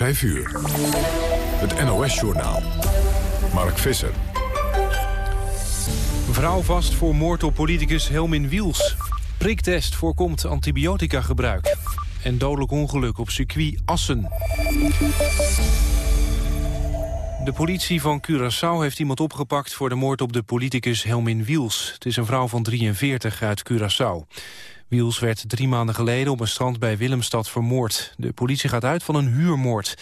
5 uur. Het NOS-journaal. Mark Visser. Vrouw vast voor moord op politicus Helmin Wiels. Priktest voorkomt antibiotica gebruik. En dodelijk ongeluk op circuit Assen. De politie van Curaçao heeft iemand opgepakt voor de moord op de politicus Helmin Wiels. Het is een vrouw van 43 uit Curaçao. Wiels werd drie maanden geleden op een strand bij Willemstad vermoord. De politie gaat uit van een huurmoord.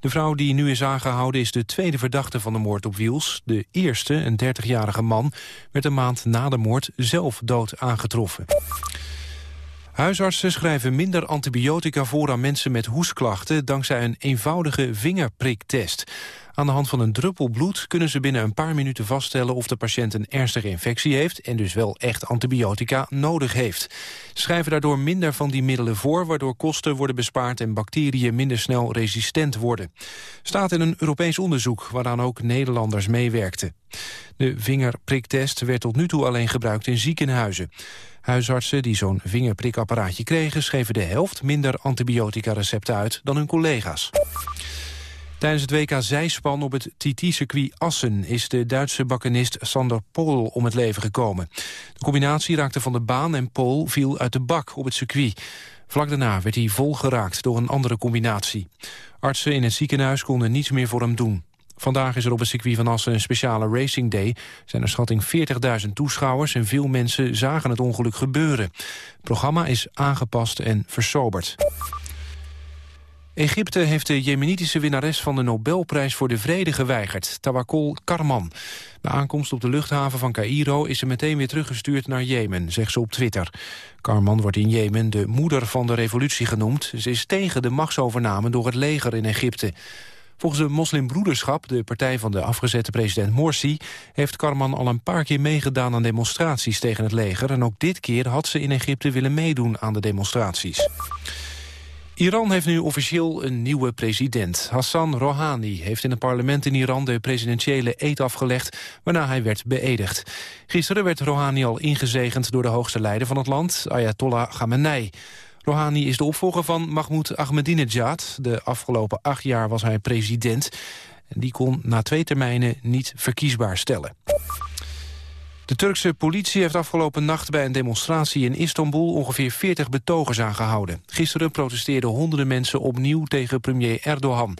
De vrouw die nu is aangehouden is de tweede verdachte van de moord op Wiels. De eerste, een 30-jarige man, werd een maand na de moord zelf dood aangetroffen. Huisartsen schrijven minder antibiotica voor aan mensen met hoesklachten... dankzij een eenvoudige vingerpriktest. Aan de hand van een druppel bloed kunnen ze binnen een paar minuten vaststellen... of de patiënt een ernstige infectie heeft... en dus wel echt antibiotica nodig heeft. Schrijven daardoor minder van die middelen voor... waardoor kosten worden bespaard en bacteriën minder snel resistent worden. Staat in een Europees onderzoek waaraan ook Nederlanders meewerkten. De vingerpriktest werd tot nu toe alleen gebruikt in ziekenhuizen. Huisartsen die zo'n vingerprikapparaatje kregen... schreven de helft minder antibiotica-recepten uit dan hun collega's. Tijdens het WK Zijspan op het TT-circuit Assen... is de Duitse bakkenist Sander Pol om het leven gekomen. De combinatie raakte van de baan en Pol viel uit de bak op het circuit. Vlak daarna werd hij volgeraakt door een andere combinatie. Artsen in het ziekenhuis konden niets meer voor hem doen. Vandaag is er op het circuit van Assen een speciale Racing Day. Zijn er schatting 40.000 toeschouwers en veel mensen zagen het ongeluk gebeuren. Het programma is aangepast en versoberd. Egypte heeft de jemenitische winnares van de Nobelprijs voor de Vrede geweigerd, Tawakkol Karman. Na aankomst op de luchthaven van Cairo is ze meteen weer teruggestuurd naar Jemen, zegt ze op Twitter. Karman wordt in Jemen de moeder van de revolutie genoemd. Ze is tegen de machtsovername door het leger in Egypte. Volgens de moslimbroederschap, de partij van de afgezette president Morsi... heeft Karman al een paar keer meegedaan aan demonstraties tegen het leger... en ook dit keer had ze in Egypte willen meedoen aan de demonstraties. Iran heeft nu officieel een nieuwe president. Hassan Rouhani heeft in het parlement in Iran de presidentiële eed afgelegd, waarna hij werd beëdigd. Gisteren werd Rouhani al ingezegend door de hoogste leider van het land, Ayatollah Khamenei. Rouhani is de opvolger van Mahmoud Ahmadinejad. De afgelopen acht jaar was hij president. En die kon na twee termijnen niet verkiesbaar stellen. De Turkse politie heeft afgelopen nacht bij een demonstratie in Istanbul ongeveer 40 betogers aangehouden. Gisteren protesteerden honderden mensen opnieuw tegen premier Erdogan.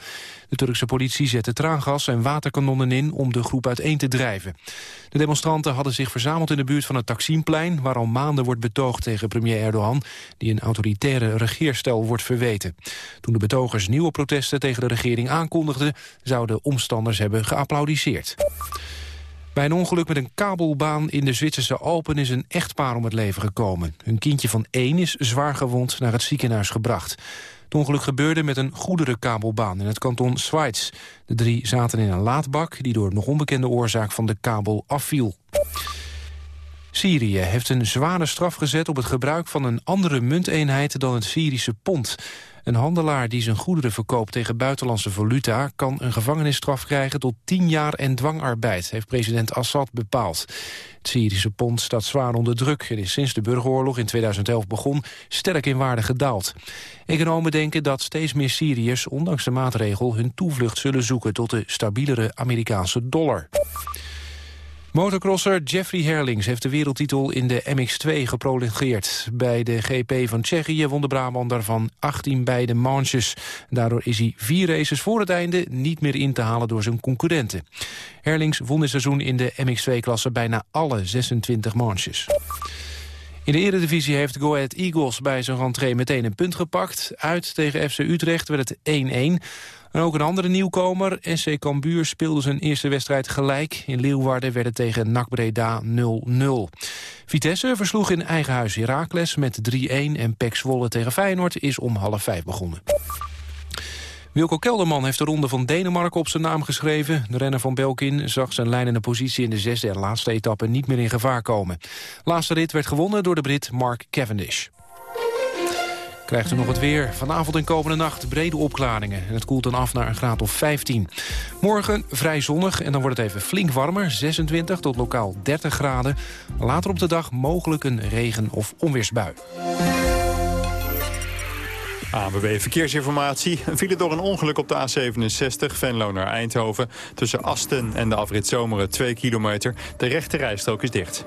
De Turkse politie zette traangas en waterkanonnen in om de groep uiteen te drijven. De demonstranten hadden zich verzameld in de buurt van het Taksimplein... waar al maanden wordt betoogd tegen premier Erdogan... die een autoritaire regeerstel wordt verweten. Toen de betogers nieuwe protesten tegen de regering aankondigden... zouden omstanders hebben geapplaudiseerd. Bij een ongeluk met een kabelbaan in de Zwitserse Alpen is een echtpaar om het leven gekomen. Hun kindje van één is zwaar gewond naar het ziekenhuis gebracht. Het ongeluk gebeurde met een goederenkabelbaan in het kanton Schweiz. De drie zaten in een laadbak die door nog onbekende oorzaak van de kabel afviel. Syrië heeft een zware straf gezet op het gebruik van een andere munteenheid dan het Syrische pond. Een handelaar die zijn goederen verkoopt tegen buitenlandse valuta... kan een gevangenisstraf krijgen tot 10 jaar en dwangarbeid... heeft president Assad bepaald. Het Syrische pond staat zwaar onder druk... en is sinds de burgeroorlog in 2011 begon sterk in waarde gedaald. Economen denken dat steeds meer Syriërs... ondanks de maatregel hun toevlucht zullen zoeken... tot de stabielere Amerikaanse dollar. Motocrosser Jeffrey Herlings heeft de wereldtitel in de MX2 geprolongeerd. Bij de GP van Tsjechië won de Brabander van 18 beide manches. Daardoor is hij vier races voor het einde niet meer in te halen door zijn concurrenten. Herlings won dit seizoen in de MX2-klasse bijna alle 26 manches. In de eredivisie heeft Go Ahead Eagles bij zijn rentree meteen een punt gepakt. Uit tegen FC Utrecht werd het 1-1. En ook een andere nieuwkomer, SC Cambuur, speelde zijn eerste wedstrijd gelijk. In Leeuwarden werd het tegen NAC Breda 0-0. Vitesse versloeg in eigen huis Heracles met 3-1... en Pek Zwolle tegen Feyenoord is om half vijf begonnen. Wilco Kelderman heeft de ronde van Denemarken op zijn naam geschreven. De renner van Belkin zag zijn leidende positie in de zesde en laatste etappe niet meer in gevaar komen. Laatste rit werd gewonnen door de Brit Mark Cavendish. Krijgt u nog het weer. Vanavond en komende nacht brede opklaringen. En het koelt dan af naar een graad of 15. Morgen vrij zonnig en dan wordt het even flink warmer. 26 tot lokaal 30 graden. Later op de dag mogelijk een regen- of onweersbui. ANWB Verkeersinformatie. Een door een ongeluk op de A67 Venlo naar Eindhoven. Tussen Asten en de afrit Zomeren 2 kilometer. De rechte rijstrook is dicht.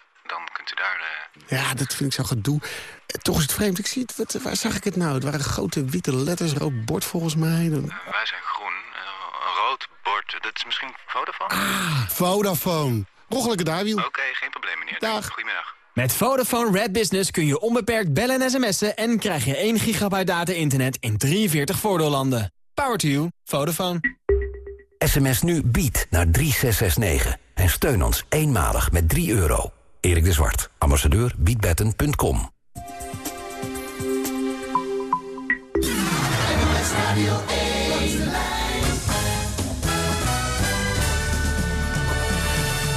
dan kunt u daar... eh, Ja, dat vind ik zo gedoe. Eh, Toch is het vreemd. Ik zie het. Wat, waar zag ik het nou? Het waren grote witte letters, rood bord volgens mij. Dan- wij zijn groen. eh, een rood bord. Dat is misschien Vodafone? Ah, Vodafone. Roggelijke daarwiel. Oké, geen probleem, meneer. Dag. Goedemiddag. Met Vodafone Red Business kun je onbeperkt bellen en sms'en... en krijg je 1 gigabyte data-internet in 43 voordeellanden. Power to you. Vodafone. SMS nu BIED naar 3669 en steun ons eenmalig met 3 euro. Erik de Zwart, ambassadeur biedbetten.com.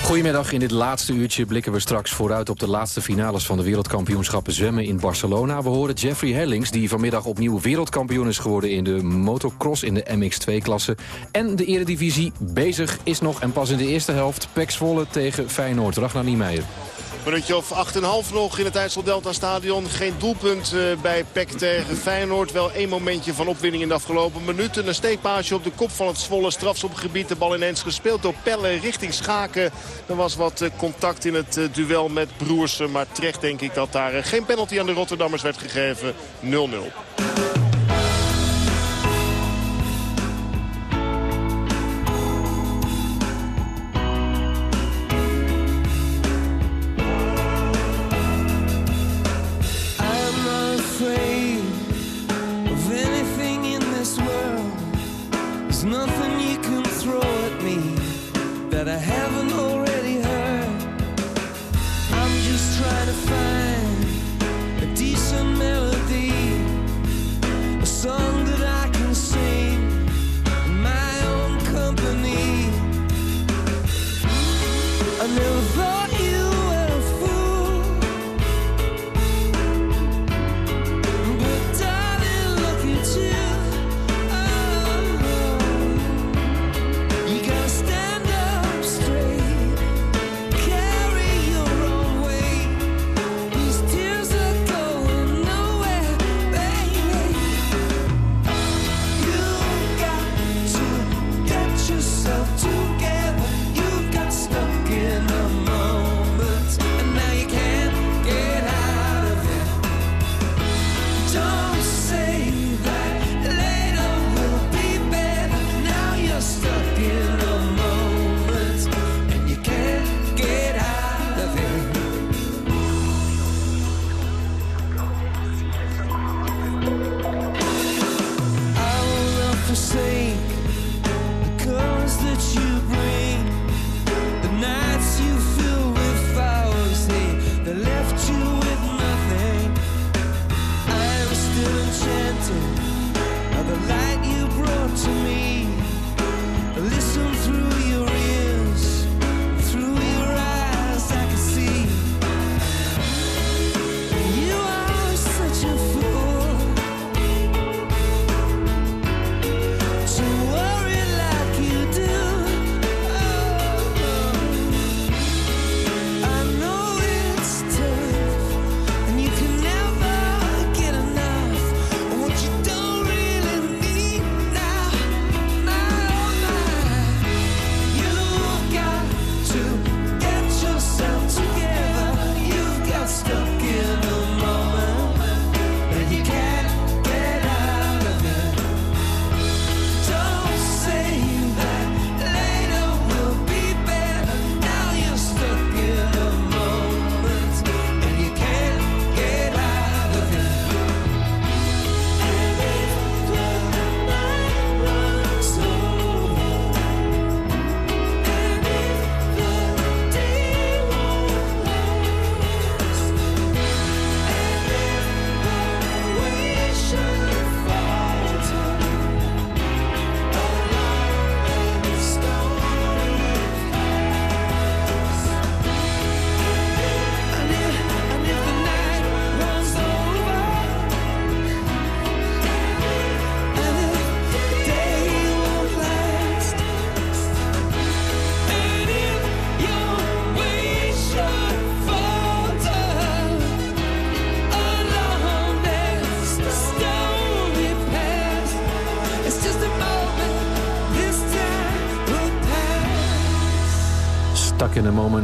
Goedemiddag, in dit laatste uurtje blikken we straks vooruit op de laatste finales van de wereldkampioenschappen zwemmen in Barcelona. We horen Jeffrey Hellings, die vanmiddag opnieuw wereldkampioen is geworden in de motocross in de MX2-klasse. En de eredivisie bezig is nog en pas in de eerste helft Pek Zwolle tegen Feyenoord. Ragnar Niemeyer. Minuutje of 8,5 nog in het IJssel Delta Stadion. Geen doelpunt eh, bij PEC tegen Feyenoord. Wel één momentje van opwinning in de afgelopen minuten. Een steekpaasje op de kop van het Zwolle strafschopgebied. De bal ineens gespeeld door Pelle richting Schaken. Er was wat eh, contact in het eh, duel met Broersen. Maar terecht denk ik dat daar geen penalty aan de Rotterdammers werd gegeven. 0-0.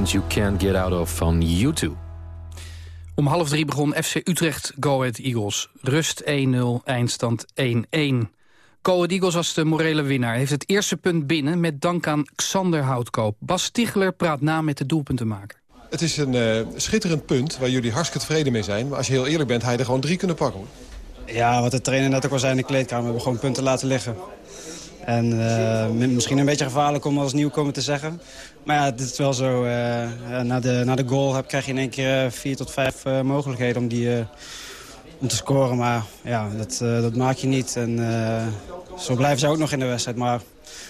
You can't get out of van U2. Om half drie begon FC Utrecht Go Ahead Eagles. Rust 1-0, eindstand 1-1. Go Ahead Eagles was de morele winnaar. Heeft het eerste punt binnen met dank aan Xander Houtkoop. Bas Stichler praat na met de doelpuntenmaker. Het is een uh, schitterend punt waar jullie hartstikke tevreden mee zijn. Maar als je heel eerlijk bent, hij er gewoon drie kunnen pakken. Ja, wat de trainer net ook al zei in de kleedkamer. We hebben gewoon punten laten liggen. En uh, misschien een beetje gevaarlijk om als nieuwkomer te zeggen. Maar ja, het is wel zo. Uh, na, de, na de goal heb, krijg je in één keer vier tot vijf mogelijkheden om, die, om te scoren. Maar ja, dat, dat maak je niet. En zo blijven ze ook nog in de wedstrijd. Maar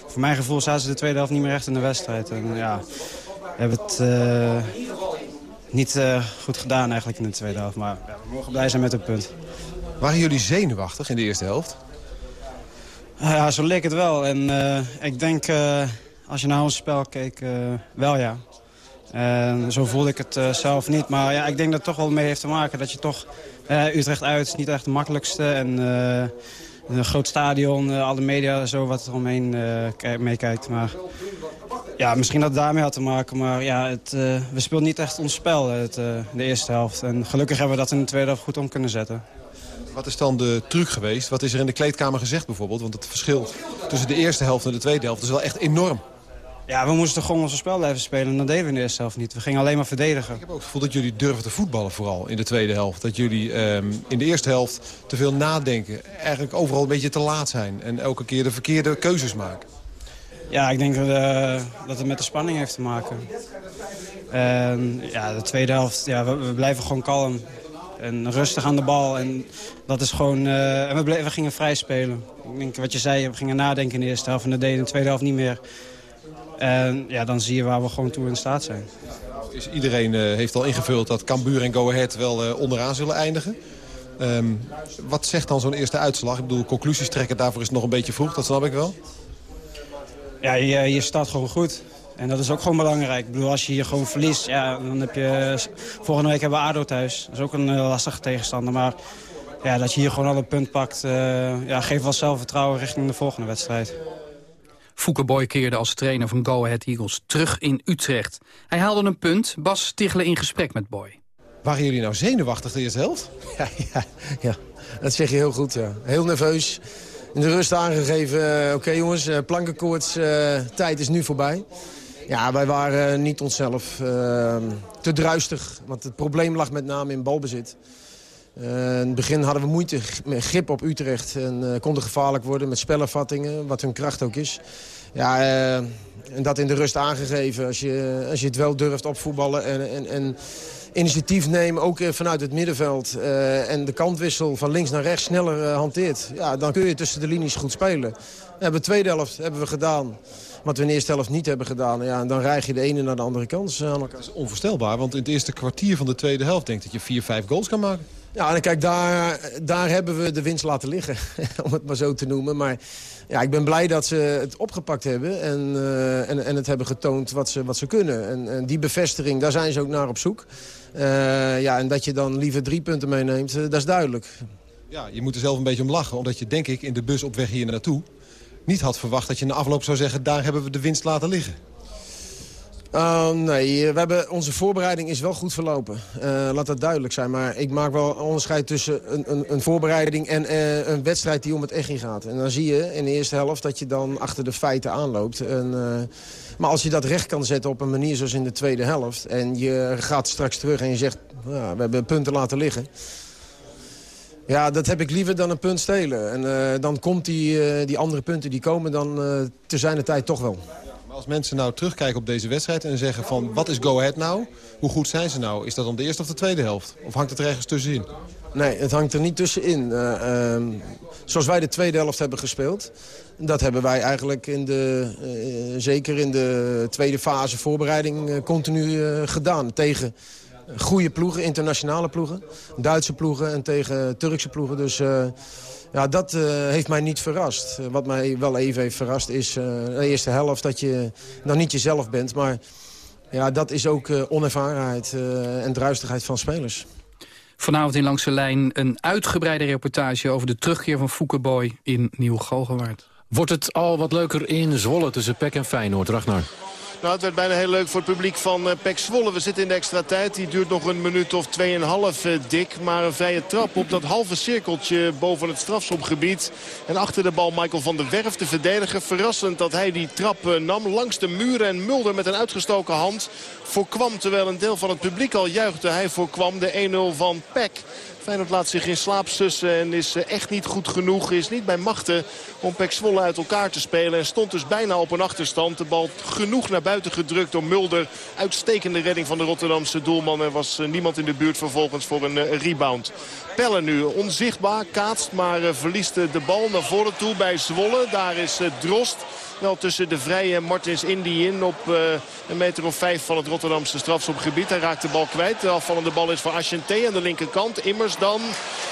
voor mijn gevoel zaten ze de tweede helft niet meer echt in de wedstrijd. En ja, we hebben het niet goed gedaan eigenlijk in de tweede helft. Maar ja, we mogen blij zijn met het punt. Waren jullie zenuwachtig in de eerste helft? Ja, zo leek het wel. En uh, ik denk, uh, als je naar ons spel keek, uh, wel ja. En zo voelde ik het zelf niet. Maar ja, ik denk dat het toch wel mee heeft te maken dat je toch... Utrecht uit is niet echt de makkelijkste. En een groot stadion, alle media, zo wat er omheen meekijkt. Maar ja, misschien dat het daarmee had te maken. Maar ja, het, we speelden niet echt ons spel het, de eerste helft. En gelukkig hebben we dat in de tweede helft goed om kunnen zetten. Wat is dan de truc geweest? Wat is er in de kleedkamer gezegd bijvoorbeeld? Want het verschil tussen de eerste helft en de tweede helft is wel echt enorm. Ja, we moesten gewoon ons spel blijven spelen. En dat deden we in de eerste helft niet. We gingen alleen maar verdedigen. Ik heb ook het gevoel dat jullie durven te voetballen vooral in de tweede helft. Dat jullie um, in de eerste helft te veel nadenken. Eigenlijk overal een beetje te laat zijn. En elke keer de verkeerde keuzes maken. Ja, ik denk dat, uh, dat het met de spanning heeft te maken. En ja, de tweede helft, ja, we, we blijven gewoon kalm. En rustig aan de bal. En dat is gewoon... Uh, en we, bleven, we gingen vrij spelen. Ik denk wat je zei, we gingen nadenken in de eerste helft. En dat deden in de tweede helft niet meer. En ja, dan zie je waar we gewoon toe in staat zijn. Is iedereen uh, heeft al ingevuld dat Cambuur en Go Ahead wel uh, onderaan zullen eindigen. Um, wat zegt dan zo'n eerste uitslag? Ik bedoel, conclusies trekken, daarvoor is het nog een beetje vroeg. Dat snap ik wel. Ja, je, je start gewoon goed. En dat is ook gewoon belangrijk. Ik bedoel, als je hier gewoon verliest, ja, dan heb je... Volgende week hebben we ADO thuis. Dat is ook een uh, lastige tegenstander. Maar ja, dat je hier gewoon al een punt pakt, uh, ja, geeft wel zelfvertrouwen richting de volgende wedstrijd. Fouke Boy keerde als trainer van Go Ahead Eagles terug in Utrecht. Hij haalde een punt, Bas Tichelen in gesprek met Boy. Waren jullie nou zenuwachtig de eerste helft? Ja, ja, ja, dat zeg je heel goed, ja. Heel nerveus. In de rust aangegeven, uh, oké okay, jongens, uh, plankenkoorts, uh, tijd is nu voorbij. Ja, wij waren niet onszelf uh, te druistig. Want het probleem lag met name in balbezit. Uh, in het begin hadden we moeite met grip op Utrecht. En uh, konden gevaarlijk worden met spelervattingen, wat hun kracht ook is. Ja, en dat in de rust aangegeven. Als je, als je het wel durft opvoetballen en, en, en initiatief nemen, ook vanuit het middenveld. en de kantwissel van links naar rechts sneller hanteert. Ja, dan kun je tussen de linies goed spelen. We hebben de tweede helft hebben we gedaan. Wat we in de eerste helft niet hebben gedaan. Ja, en dan rijg je de ene naar de andere kant aan elkaar. Dat is onvoorstelbaar, want in het eerste kwartier van de tweede helft... denk dat je vier, vijf goals kan maken. Ja, en kijk, daar, daar hebben we de winst laten liggen. om het maar zo te noemen. Maar ja, ik ben blij dat ze het opgepakt hebben. En, uh, en, en het hebben getoond wat ze, wat ze kunnen. En, en die bevestiging, daar zijn ze ook naar op zoek. Uh, ja, en dat je dan liever drie punten meeneemt, uh, dat is duidelijk. Ja, je moet er zelf een beetje om lachen. Omdat je, denk ik, in de bus op weg hier naartoe niet had verwacht dat je na afloop zou zeggen... daar hebben we de winst laten liggen. Uh, nee, we hebben, onze voorbereiding is wel goed verlopen. Uh, laat dat duidelijk zijn. Maar ik maak wel onderscheid tussen een, een, een voorbereiding... en uh, een wedstrijd die om het echt gaat. En dan zie je in de eerste helft dat je dan achter de feiten aanloopt. En, maar als je dat recht kan zetten op een manier zoals in de tweede helft... en je gaat straks terug en je zegt... Nou, we hebben punten laten liggen... Ja, dat heb ik liever dan een punt stelen. En uh, dan komt die, uh, die andere punten, die komen dan uh, te zijn de tijd toch wel. Maar als mensen nou terugkijken op deze wedstrijd en zeggen van... wat is Go Ahead nou? Hoe goed zijn ze nou? Is dat dan de eerste of de tweede helft? Of hangt het er ergens tussenin? Nee, het hangt er niet tussenin. Ehm, zoals wij de tweede helft hebben gespeeld... dat hebben wij eigenlijk in de, zeker in de tweede fase voorbereiding continu gedaan. Tegen goede ploegen, internationale ploegen. Duitse ploegen en tegen Turkse ploegen. Dus uh, ja, dat uh, heeft mij niet verrast. Wat mij wel even heeft verrast is de eerste helft dat je nog niet jezelf bent. Maar ja, dat is ook onervarenheid en druistigheid van spelers. Vanavond in Langs de Lijn een uitgebreide reportage over de terugkeer van Foukeboy in Nieuw-Galgenwaard. Wordt het al wat leuker in Zwolle tussen Pek en Feyenoord, Ragnar? Nou, het werd bijna heel leuk voor het publiek van uh, Pek Zwolle. We zitten in de extra tijd. Die duurt nog een minuut of 2,5 uh, dik. Maar een vrije trap op dat halve cirkeltje boven het strafschopgebied. En achter de bal Michael van der Werf, de verdediger. Verrassend dat hij die trap uh, nam langs de muren. En Mulder met een uitgestoken hand voorkwam. Terwijl een deel van het publiek al juichte. Hij voorkwam de 1-0 van Pek. Feyenoord laat zich in slaap sussen en is eh, echt niet goed genoeg. Is niet bij machten om Pek Zwolle uit elkaar te spelen. En stond dus bijna op een achterstand. De bal genoeg naar buiten gedrukt door Mulder. Uitstekende redding van de Rotterdamse doelman. Er was eh, niemand in de buurt vervolgens voor een eh, rebound. Pellen nu onzichtbaar, kaatst, maar verliest de bal naar voren toe bij Zwolle. Daar is Drost. Wel tussen de vrije Martins Indy in op uh, een meter of vijf van het Rotterdamse strafschopgebied. Hij raakt de bal kwijt. De afvallende bal is voor Aschente aan de linkerkant. Immers dan,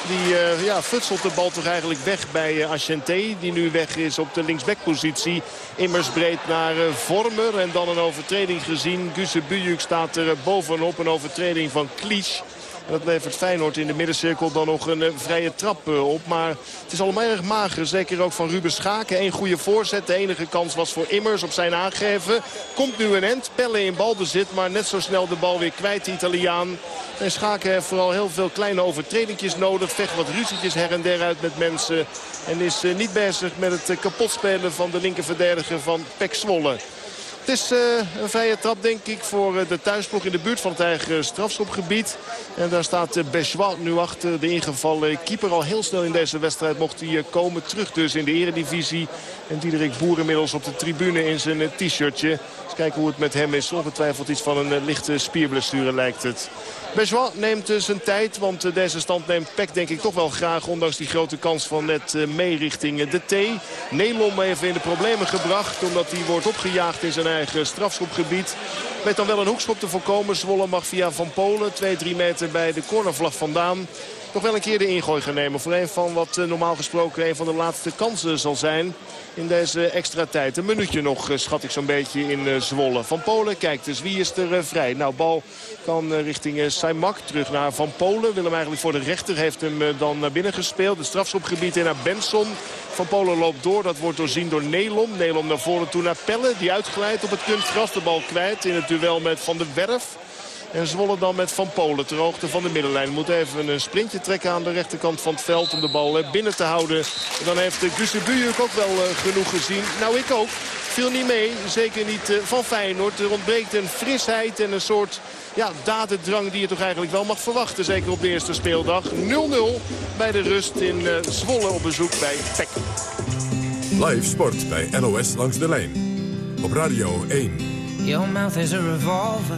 die uh, ja, futselt de bal toch eigenlijk weg bij uh, Aschente. Die nu weg is op de linksbackpositie. Immers breed naar Vormer en dan een overtreding gezien. Guse Bujuk staat er bovenop. Een overtreding van Klisch. Dat levert Feyenoord in de middencirkel dan nog een vrije trap op. Maar het is allemaal erg mager. Zeker ook van Ruben Schaken. Eén goede voorzet. De enige kans was voor Immers op zijn aangeven. Komt nu een end. Pelle in balbezit. Maar net zo snel de bal weer kwijt, de Italiaan. En Schaken heeft vooral heel veel kleine overtredingjes nodig. Vecht wat ruzietjes her en der uit met mensen. En is niet bezig met het kapotspelen van de linkerverdediger van Pek Zwolle. Het is uh, een vrije trap denk ik voor de thuisploeg in de buurt van het eigen strafschopgebied. En daar staat uh, Bejois nu achter de ingevallen keeper. Al heel snel in deze wedstrijd mocht hij komen. Terug dus in de eredivisie. En Diederik Boer inmiddels op de tribune in zijn t-shirtje. Eens kijken hoe het met hem is. Ongetwijfeld iets van een lichte spierblessure lijkt het. Bejois neemt zijn tijd, want deze stand neemt Peck denk ik toch wel graag... ondanks die grote kans van net mee richting de T. Nelom even in de problemen gebracht, omdat hij wordt opgejaagd in zijn eigen strafschopgebied. Weet dan wel een hoekschop te voorkomen. Zwolle mag via Van Polen 2-3 meter bij de cornervlag vandaan nog wel een keer de ingooi gaan nemen. Voor een van wat normaal gesproken een van de laatste kansen zal zijn in deze extra tijd. Een minuutje nog schat ik zo'n beetje in Zwolle. Van Polen kijkt dus wie is er vrij. Nou, bal kan richting Saimak. Terug naar Van Polen. Wil hem eigenlijk voor de rechter. Heeft hem dan naar binnen gespeeld. De strafschopgebied in naar Benson. Van Polen loopt door. Dat wordt doorzien door Nelom. Nelom naar voren toe naar Pelle. Die uitglijdt op het kunstgras. De bal kwijt in het duel met Van der Werf. En Zwolle dan met Van Polen ter hoogte van de middenlijn. Moet even een sprintje trekken aan de rechterkant van het veld om de bal binnen te houden. En dan heeft Gusse Bujuk ook wel genoeg gezien. Nou, ik ook. Viel niet mee. Zeker niet van Feyenoord. Er ontbreekt een frisheid en een soort ja, dadendrang die je toch eigenlijk wel mag verwachten. Zeker op de eerste speeldag. 0-0 bij de rust in Zwolle op bezoek bij PEC. Live sport bij NOS langs de lijn. Op Radio 1. Your mouth is a revolver.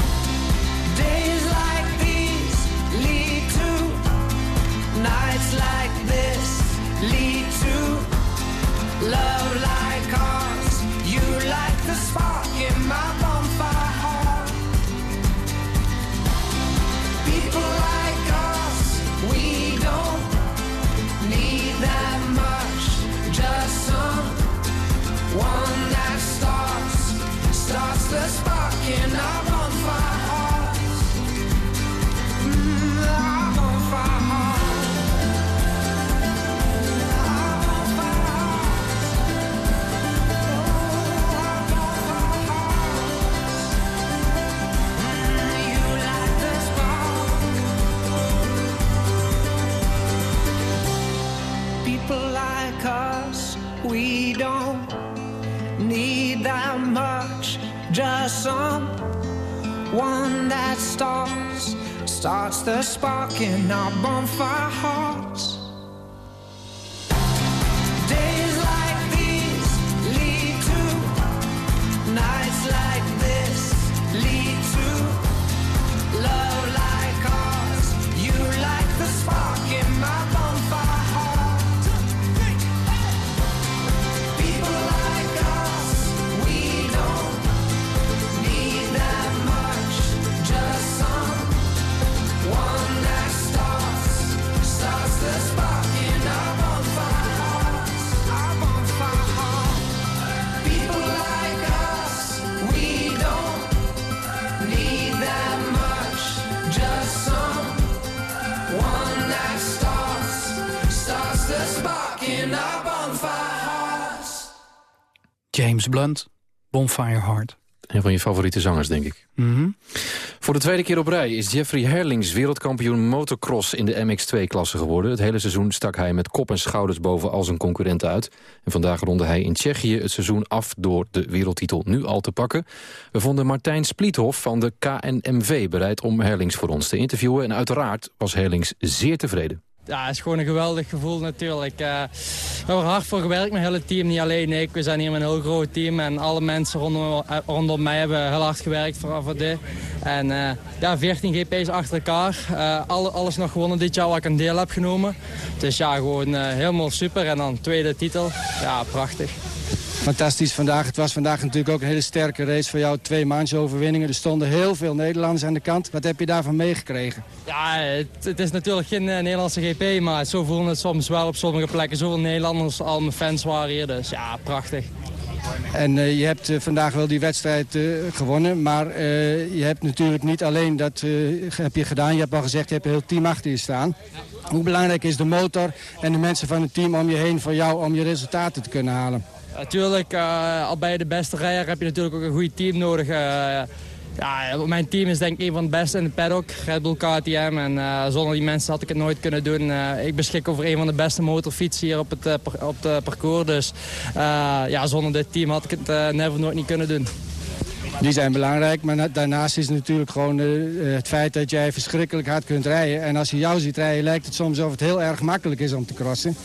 Spark in our bonfire James Blunt, Bonfire Heart. Een van je favoriete zangers, denk ik. Mhm. Voor de tweede keer op rij is Jeffrey Herlings wereldkampioen motocross in de MX2-klasse geworden. Het hele seizoen stak hij met kop en schouders boven al zijn concurrenten uit. En vandaag ronde hij in Tsjechië het seizoen af door de wereldtitel nu al te pakken. We vonden Martijn Spliethoff van de KNMV bereid om Herlings voor ons te interviewen. En uiteraard was Herlings zeer tevreden. Ja, het is gewoon een geweldig gevoel natuurlijk. Eh, we hebben hard voor gewerkt, mijn hele team, niet alleen ik. We zijn hier met een heel groot team en alle mensen rondom, eh, rondom mij hebben heel hard gewerkt voor, dit. En eh, ja, 14 GP's achter elkaar. Alle, alles nog gewonnen dit jaar waar ik een deel heb genomen. Dus ja, gewoon helemaal super. En dan tweede titel. Ja, prachtig. Fantastisch vandaag. Het was vandaag natuurlijk ook een hele sterke race voor jou. Twee maandje overwinningen. Er stonden heel veel Nederlanders aan de kant. Wat heb je daarvan meegekregen? Ja, het, het is natuurlijk geen eh, Nederlandse GP, maar zo voelen het soms wel op sommige plekken. Zoveel Nederlanders, al mijn fans waren hier, dus ja, prachtig. En eh, je hebt eh, vandaag wel die wedstrijd gewonnen. Maar je hebt natuurlijk niet alleen dat heb je gedaan. Je hebt al gezegd, je hebt een heel team achter je staan. Hoe belangrijk is de motor en de mensen van het team om je heen voor jou om je resultaten te kunnen halen? Natuurlijk, eh, al bij de beste rijder heb je natuurlijk ook een goed team nodig. eh. ja, mijn team is denk ik een van de beste in de paddock, Red Bull KTM. En eh, zonder die mensen had ik het nooit kunnen doen. Ik beschik over een van de beste motorfietsen hier op het, op het parcours. Dus ja, zonder dit team had ik het never nooit niet kunnen doen. Die zijn belangrijk, maar na- daarnaast is natuurlijk gewoon eh, eh, het feit dat jij verschrikkelijk hard kunt rijden. En als je jou ziet rijden lijkt het soms of het heel erg makkelijk is om te crossen.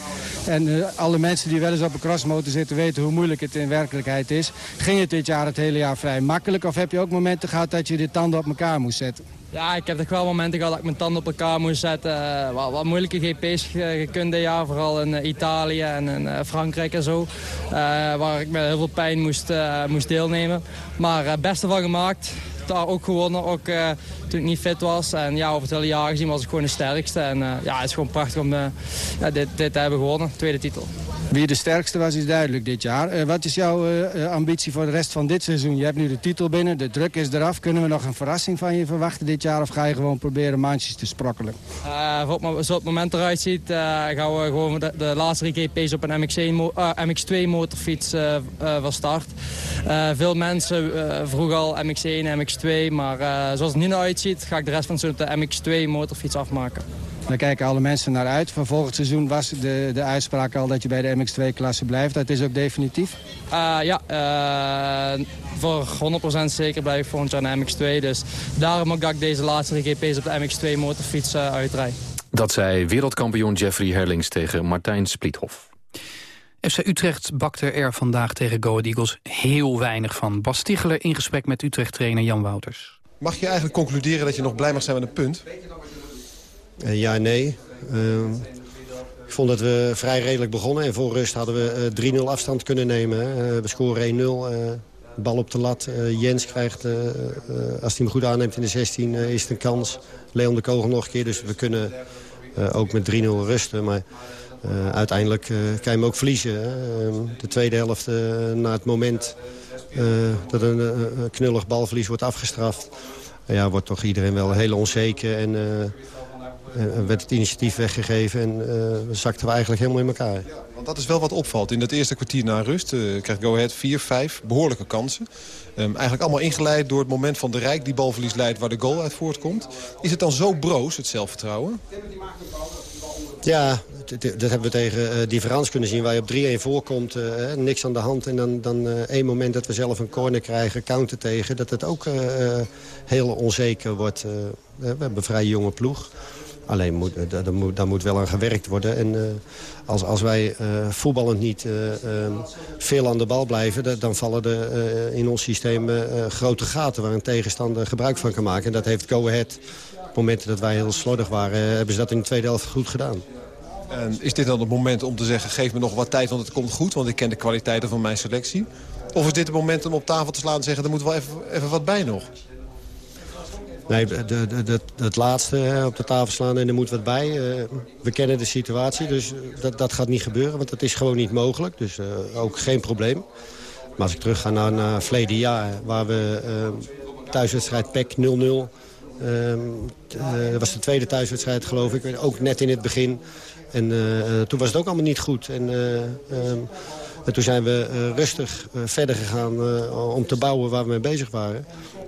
En eh, alle mensen die wel eens op een crossmotor zitten weten hoe moeilijk het in werkelijkheid is. Ging het dit jaar het hele jaar vrij makkelijk of heb je ook momenten gehad dat je de tanden op elkaar moest zetten? Ja, ik heb toch wel momenten gehad dat ik mijn tanden op elkaar moest zetten. Eh, wat, wat moeilijke GP's ge- gekund dit jaar, vooral in eh, Italië en in eh, Frankrijk en zo. Waar ik met heel veel pijn moest, moest deelnemen. Maar het beste van gemaakt. Daar ook gewonnen, ook toen ik niet fit was. En ja, over het hele jaar gezien was ik gewoon de sterkste. En ja, het is gewoon prachtig om dit, dit te hebben gewonnen, tweede titel. Wie de sterkste was is duidelijk dit jaar. Eh, wat is jouw eh, eh, ambitie voor de rest van dit seizoen? Je hebt nu de titel binnen, de druk is eraf. Kunnen we nog een verrassing van je verwachten dit jaar of ga je gewoon proberen maandjes te sprokkelen? Het mo- zoals het moment eruit ziet, gaan we gewoon de, de laatste drie GP's op een MX1 mo- eh, MX2 motorfiets van start. Veel mensen vroegen al MX1 en MX2, maar zoals het nu naar uitziet, ga ik de rest van het seizoen op de MX2 motorfiets afmaken. Daar kijken alle mensen naar uit. Van volgend seizoen was de, de uitspraak al dat je bij de MX2-klasse blijft. Dat is ook definitief. Eh, ja, eh, voor 100% zeker blijf ik volgend jaar naar MX2. Dus daarom ook dat ik deze laatste GP's op de MX2 motorfiets eh uitrijd. Dat zei wereldkampioen Jeffrey Herlings tegen Martijn Spliethoff. FC Utrecht bakte er vandaag tegen Go Ahead Eagles heel weinig van. Bas Ticheler in gesprek met Utrecht-trainer Jan Wouters. Mag je eigenlijk concluderen dat je nog blij mag zijn met een punt? Eh, ja, nee. Ehm, ik vond dat we vrij redelijk begonnen. En voor rust hadden we eh, 3-0 afstand kunnen nemen. Eh, we scoren 1-0. eh, bal op de lat. Eh, Jens krijgt, eh, eh, als hij hem goed aanneemt in de 16, eh, is het een kans. Leon de Kogel nog een keer. Dus we kunnen eh, ook met 3-0 rusten. Maar eh, uiteindelijk eh, kan je hem ook verliezen. Ehm, de tweede helft, eh, na het moment eh, dat een eh, een knullig balverlies wordt afgestraft... ja, wordt toch iedereen wel heel onzeker en... eh, werd het initiatief weggegeven en eh, zakten we eigenlijk helemaal in elkaar. Want dat is wel wat opvalt. In dat eerste kwartier na rust eh, krijgt Go Ahead vier, vijf behoorlijke kansen. Ehm, eigenlijk allemaal ingeleid door het moment van de Rijk die balverlies leidt waar de goal uit voortkomt. Is het dan zo broos, het zelfvertrouwen? Ja, dat hebben we tegen uh, die Frans kunnen zien. Waar je op 3-1 voorkomt, uh, niks aan de hand. En dan, dan uh, één moment dat we zelf een corner krijgen, counter tegen... dat het ook heel onzeker wordt. we hebben een vrij jonge ploeg. Alleen moet, daar, moet, daar moet wel aan gewerkt worden. En als, als wij voetballend niet ehm, veel aan de bal blijven... dan vallen er in ons systeem grote gaten waar een tegenstander gebruik van kan maken. En dat heeft Go Ahead momenten dat wij heel slordig waren, hebben ze dat in de tweede helft goed gedaan. En is dit dan het moment om te zeggen, geef me nog wat tijd, want het komt goed, want ik ken de kwaliteiten van mijn selectie? Of is dit het moment om op tafel te slaan en zeggen, er moet wel even, even wat bij nog? Nee, het laatste op de tafel slaan en er moet wat bij. Uh, we kennen de situatie, dus dat, dat gaat niet gebeuren. Want dat is gewoon niet mogelijk, dus uh, ook geen probleem. Maar als ik terug ga naar, naar verleden jaar... waar we thuiswedstrijd PEC 0-0 Um, dat was de tweede thuiswedstrijd, geloof ik. Ook net in het begin. En toen was het ook allemaal niet goed. En, um, en toen zijn we rustig verder gegaan om te bouwen waar we mee bezig waren.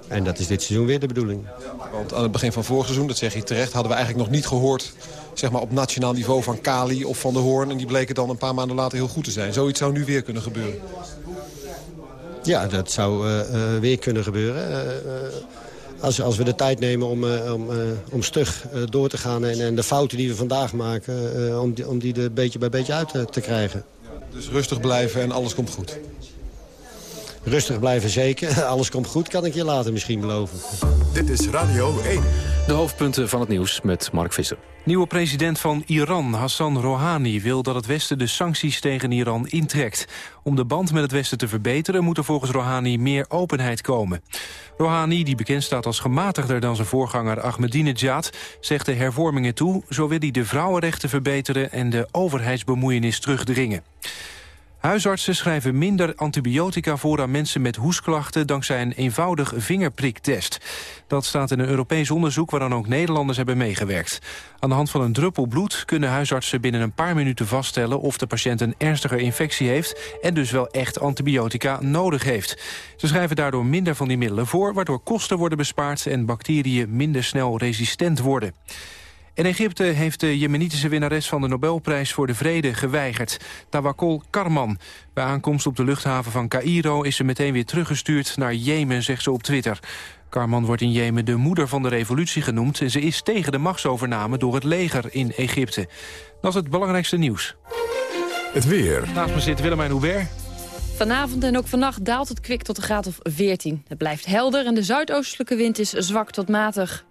En dat is dit seizoen weer de bedoeling. Want aan het begin van vorig seizoen, dat zeg je terecht... hadden we eigenlijk nog niet gehoord zeg maar, op nationaal niveau van Kali of Van de Hoorn. En die bleken dan een paar maanden later heel goed te zijn. Zoiets zou nu weer kunnen gebeuren. Ja, dat zou weer kunnen gebeuren als, als we de tijd nemen om, om, om stug door te gaan... En, en, de fouten die we vandaag maken, om die, om die er beetje bij beetje uit te krijgen. Dus rustig blijven en alles komt goed? Rustig blijven zeker. Alles komt goed, kan ik je later misschien beloven. Dit is Radio 1. De hoofdpunten van het nieuws met Mark Visser. Nieuwe president van Iran, Hassan Rouhani, wil dat het Westen de sancties tegen Iran intrekt. Om de band met het Westen te verbeteren moet er volgens Rouhani meer openheid komen. Rouhani, die bekend staat als gematigder dan zijn voorganger Ahmadinejad, zegt de hervormingen toe. Zo wil hij de vrouwenrechten verbeteren en de overheidsbemoeienis terugdringen. Huisartsen schrijven minder antibiotica voor aan mensen met hoesklachten... dankzij een eenvoudig vingerpriktest. Dat staat in een Europees onderzoek waaraan ook Nederlanders hebben meegewerkt. Aan de hand van een druppel bloed kunnen huisartsen binnen een paar minuten vaststellen... of de patiënt een ernstige infectie heeft en dus wel echt antibiotica nodig heeft. Ze schrijven daardoor minder van die middelen voor... waardoor kosten worden bespaard en bacteriën minder snel resistent worden. In Egypte heeft de jemenitische winnares van de Nobelprijs voor de Vrede geweigerd. Tawakkol Karman. Bij aankomst op de luchthaven van Cairo is ze meteen weer teruggestuurd naar Jemen, zegt ze op Twitter. Karman wordt in Jemen de moeder van de revolutie genoemd... en ze is tegen de machtsovername door het leger in Egypte. Dat is het belangrijkste nieuws. Het weer. Naast me zit Willemijn Hubert. Vanavond en ook vannacht daalt het kwik tot een graad of 14. Het blijft helder en de zuidoostelijke wind is zwak tot matig.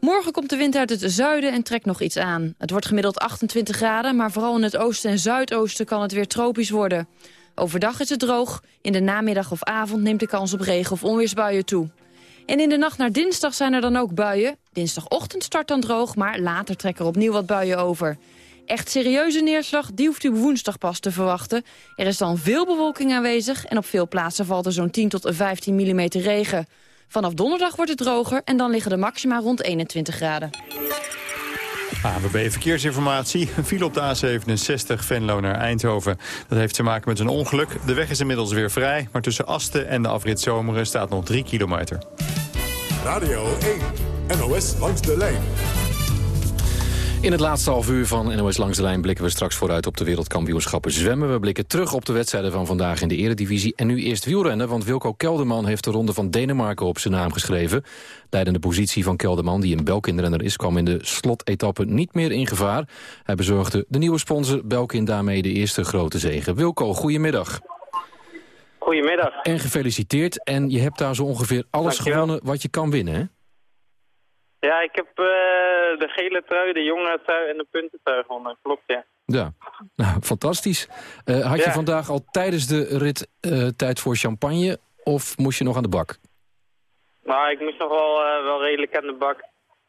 Morgen komt de wind uit het zuiden en trekt nog iets aan. Het wordt gemiddeld 28 graden, maar vooral in het oosten en zuidoosten kan het weer tropisch worden. Overdag is het droog, in de namiddag of avond neemt de kans op regen of onweersbuien toe. En in de nacht naar dinsdag zijn er dan ook buien. Dinsdagochtend start dan droog, maar later trekken er opnieuw wat buien over. Echt serieuze neerslag, die hoeft u woensdag pas te verwachten. Er is dan veel bewolking aanwezig en op veel plaatsen valt er zo'n 10 tot 15 mm regen. Vanaf donderdag wordt het droger en dan liggen de maxima rond 21 graden. AWB Verkeersinformatie. Een file op de A67 Venlo naar Eindhoven. Dat heeft te maken met een ongeluk. De weg is inmiddels weer vrij, maar tussen Asten en de afrit Zomeren staat nog 3 kilometer. Radio 1, NOS langs de lijn. In het laatste half uur van NOS Langs de Lijn blikken we straks vooruit op de wereldkampioenschappen zwemmen. We blikken terug op de wedstrijden van vandaag in de eredivisie. En nu eerst wielrennen, want Wilco Kelderman heeft de ronde van Denemarken op zijn naam geschreven. Leidende positie van Kelderman, die een Belkin-renner is, kwam in de slotetappe niet meer in gevaar. Hij bezorgde de nieuwe sponsor Belkin daarmee de eerste grote zegen. Wilco, goedemiddag. Goedemiddag. En gefeliciteerd. En je hebt daar zo ongeveer alles gewonnen wat je kan winnen, hè? Ja, ik heb uh, de gele trui, de jonge trui en de puntentrui gewonnen. Klopt, ja. Ja, nou, fantastisch. Uh, had je vandaag al tijdens de rit uh, tijd voor champagne of moest je nog aan de bak? Nou, ik moest nog wel, wel redelijk aan de bak.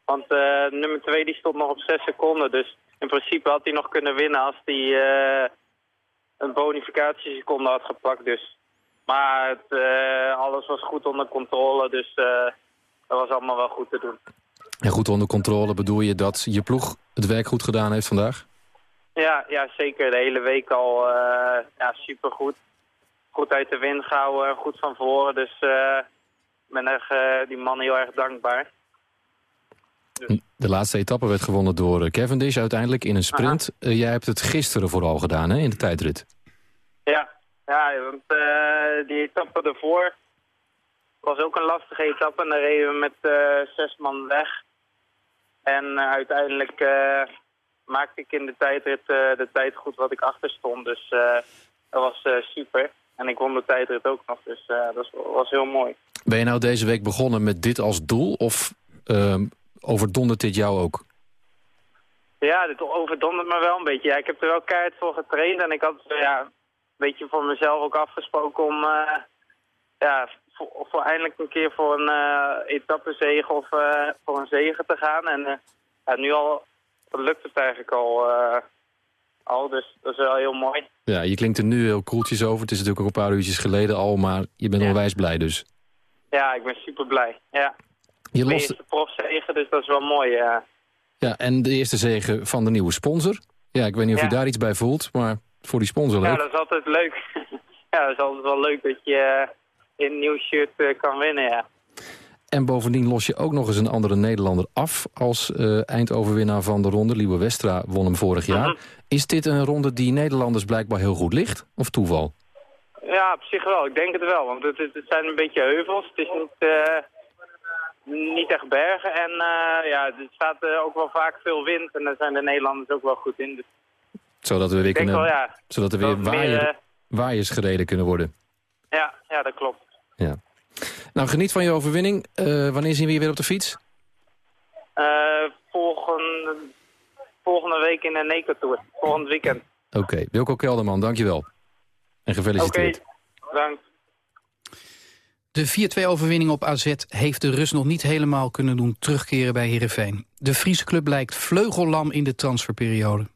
Want nummer 2 die stond nog op 6 seconden. Dus in principe had hij nog kunnen winnen als hij een bonificatieseconde had gepakt. Dus. Maar het, alles was goed onder controle, dus dat was allemaal wel goed te doen. En goed onder controle bedoel je dat je ploeg het werk goed gedaan heeft vandaag? Ja, ja zeker. De hele week al uh, ja, supergoed. Goed uit de wind gehouden, goed van voren. Dus uh, ik ben echt uh, die man heel erg dankbaar. Dus, De laatste etappe werd gewonnen door eh, Cavendish uiteindelijk in een sprint. Eh, jij hebt het gisteren vooral gedaan hè, in de tijdrit. ja, ja, want eh, die etappe ervoor was ook een lastige etappe. En dan reden we met eh, zes man weg. En eh, uiteindelijk eh, maakte ik in de tijdrit eh, de tijd goed wat ik achter stond. Dus dat was super. En ik won de tijdrit ook nog, dus dat was, was heel mooi. Ben je nou deze week begonnen met dit als doel of ehm overdondert dit jou ook? Ja, dit overdondert me wel een beetje. Ja, ik heb er wel keihard voor getraind en ik had ja, een beetje voor mezelf ook afgesproken om ja, voor, voor eindelijk een keer voor een eh etappezege of eh, voor een zege te gaan. En eh, ja, nu al lukt het eigenlijk al, al, dus dat is wel heel mooi. Ja, je klinkt er nu heel koeltjes over. Het is natuurlijk ook een paar uurtjes geleden al, maar je bent onwijs blij dus. Ja, ik ben super blij. Ja. Je lost, eerste profzege, dus dat is wel mooi. Ja. ja, en de eerste zege van de nieuwe sponsor. Ja, ik weet niet of Ja. je daar iets bij voelt, maar voor die sponsor Ja, leuk. dat is altijd leuk. ja, dat is altijd wel leuk dat je in een nieuw shirt eh, kan winnen, ja. En bovendien los je ook nog eens een andere Nederlander af... als eh, eindoverwinnaar van de ronde. Liebe Westra won hem vorig jaar. Mhm. Is dit een ronde die Nederlanders blijkbaar heel goed ligt? Of toeval? Ja, op zich wel. Ik denk het wel. Want het, het, zijn een beetje heuvels. Het is niet, eh, niet echt bergen. En ja, er staat ook wel vaak veel wind. En daar zijn de Nederlanders ook wel goed in. Dus Zodat er weer, kunnen, wel, ja. zodat er weer waaier, waaiers gereden kunnen worden. ja, ja, dat klopt. Ja. Nou, geniet van je overwinning. Eh, wanneer zien we je weer op de fiets? Eh, volgende, volgende week in de Neko Tour. Volgend weekend. Oké, Wilco Kelderman, dankjewel. En Oké, gefeliciteerd. bedankt. De 4-2 overwinning op AZ heeft de rust nog niet helemaal kunnen doen terugkeren bij Heerenveen. De Friese club lijkt vleugellam in de transferperiode.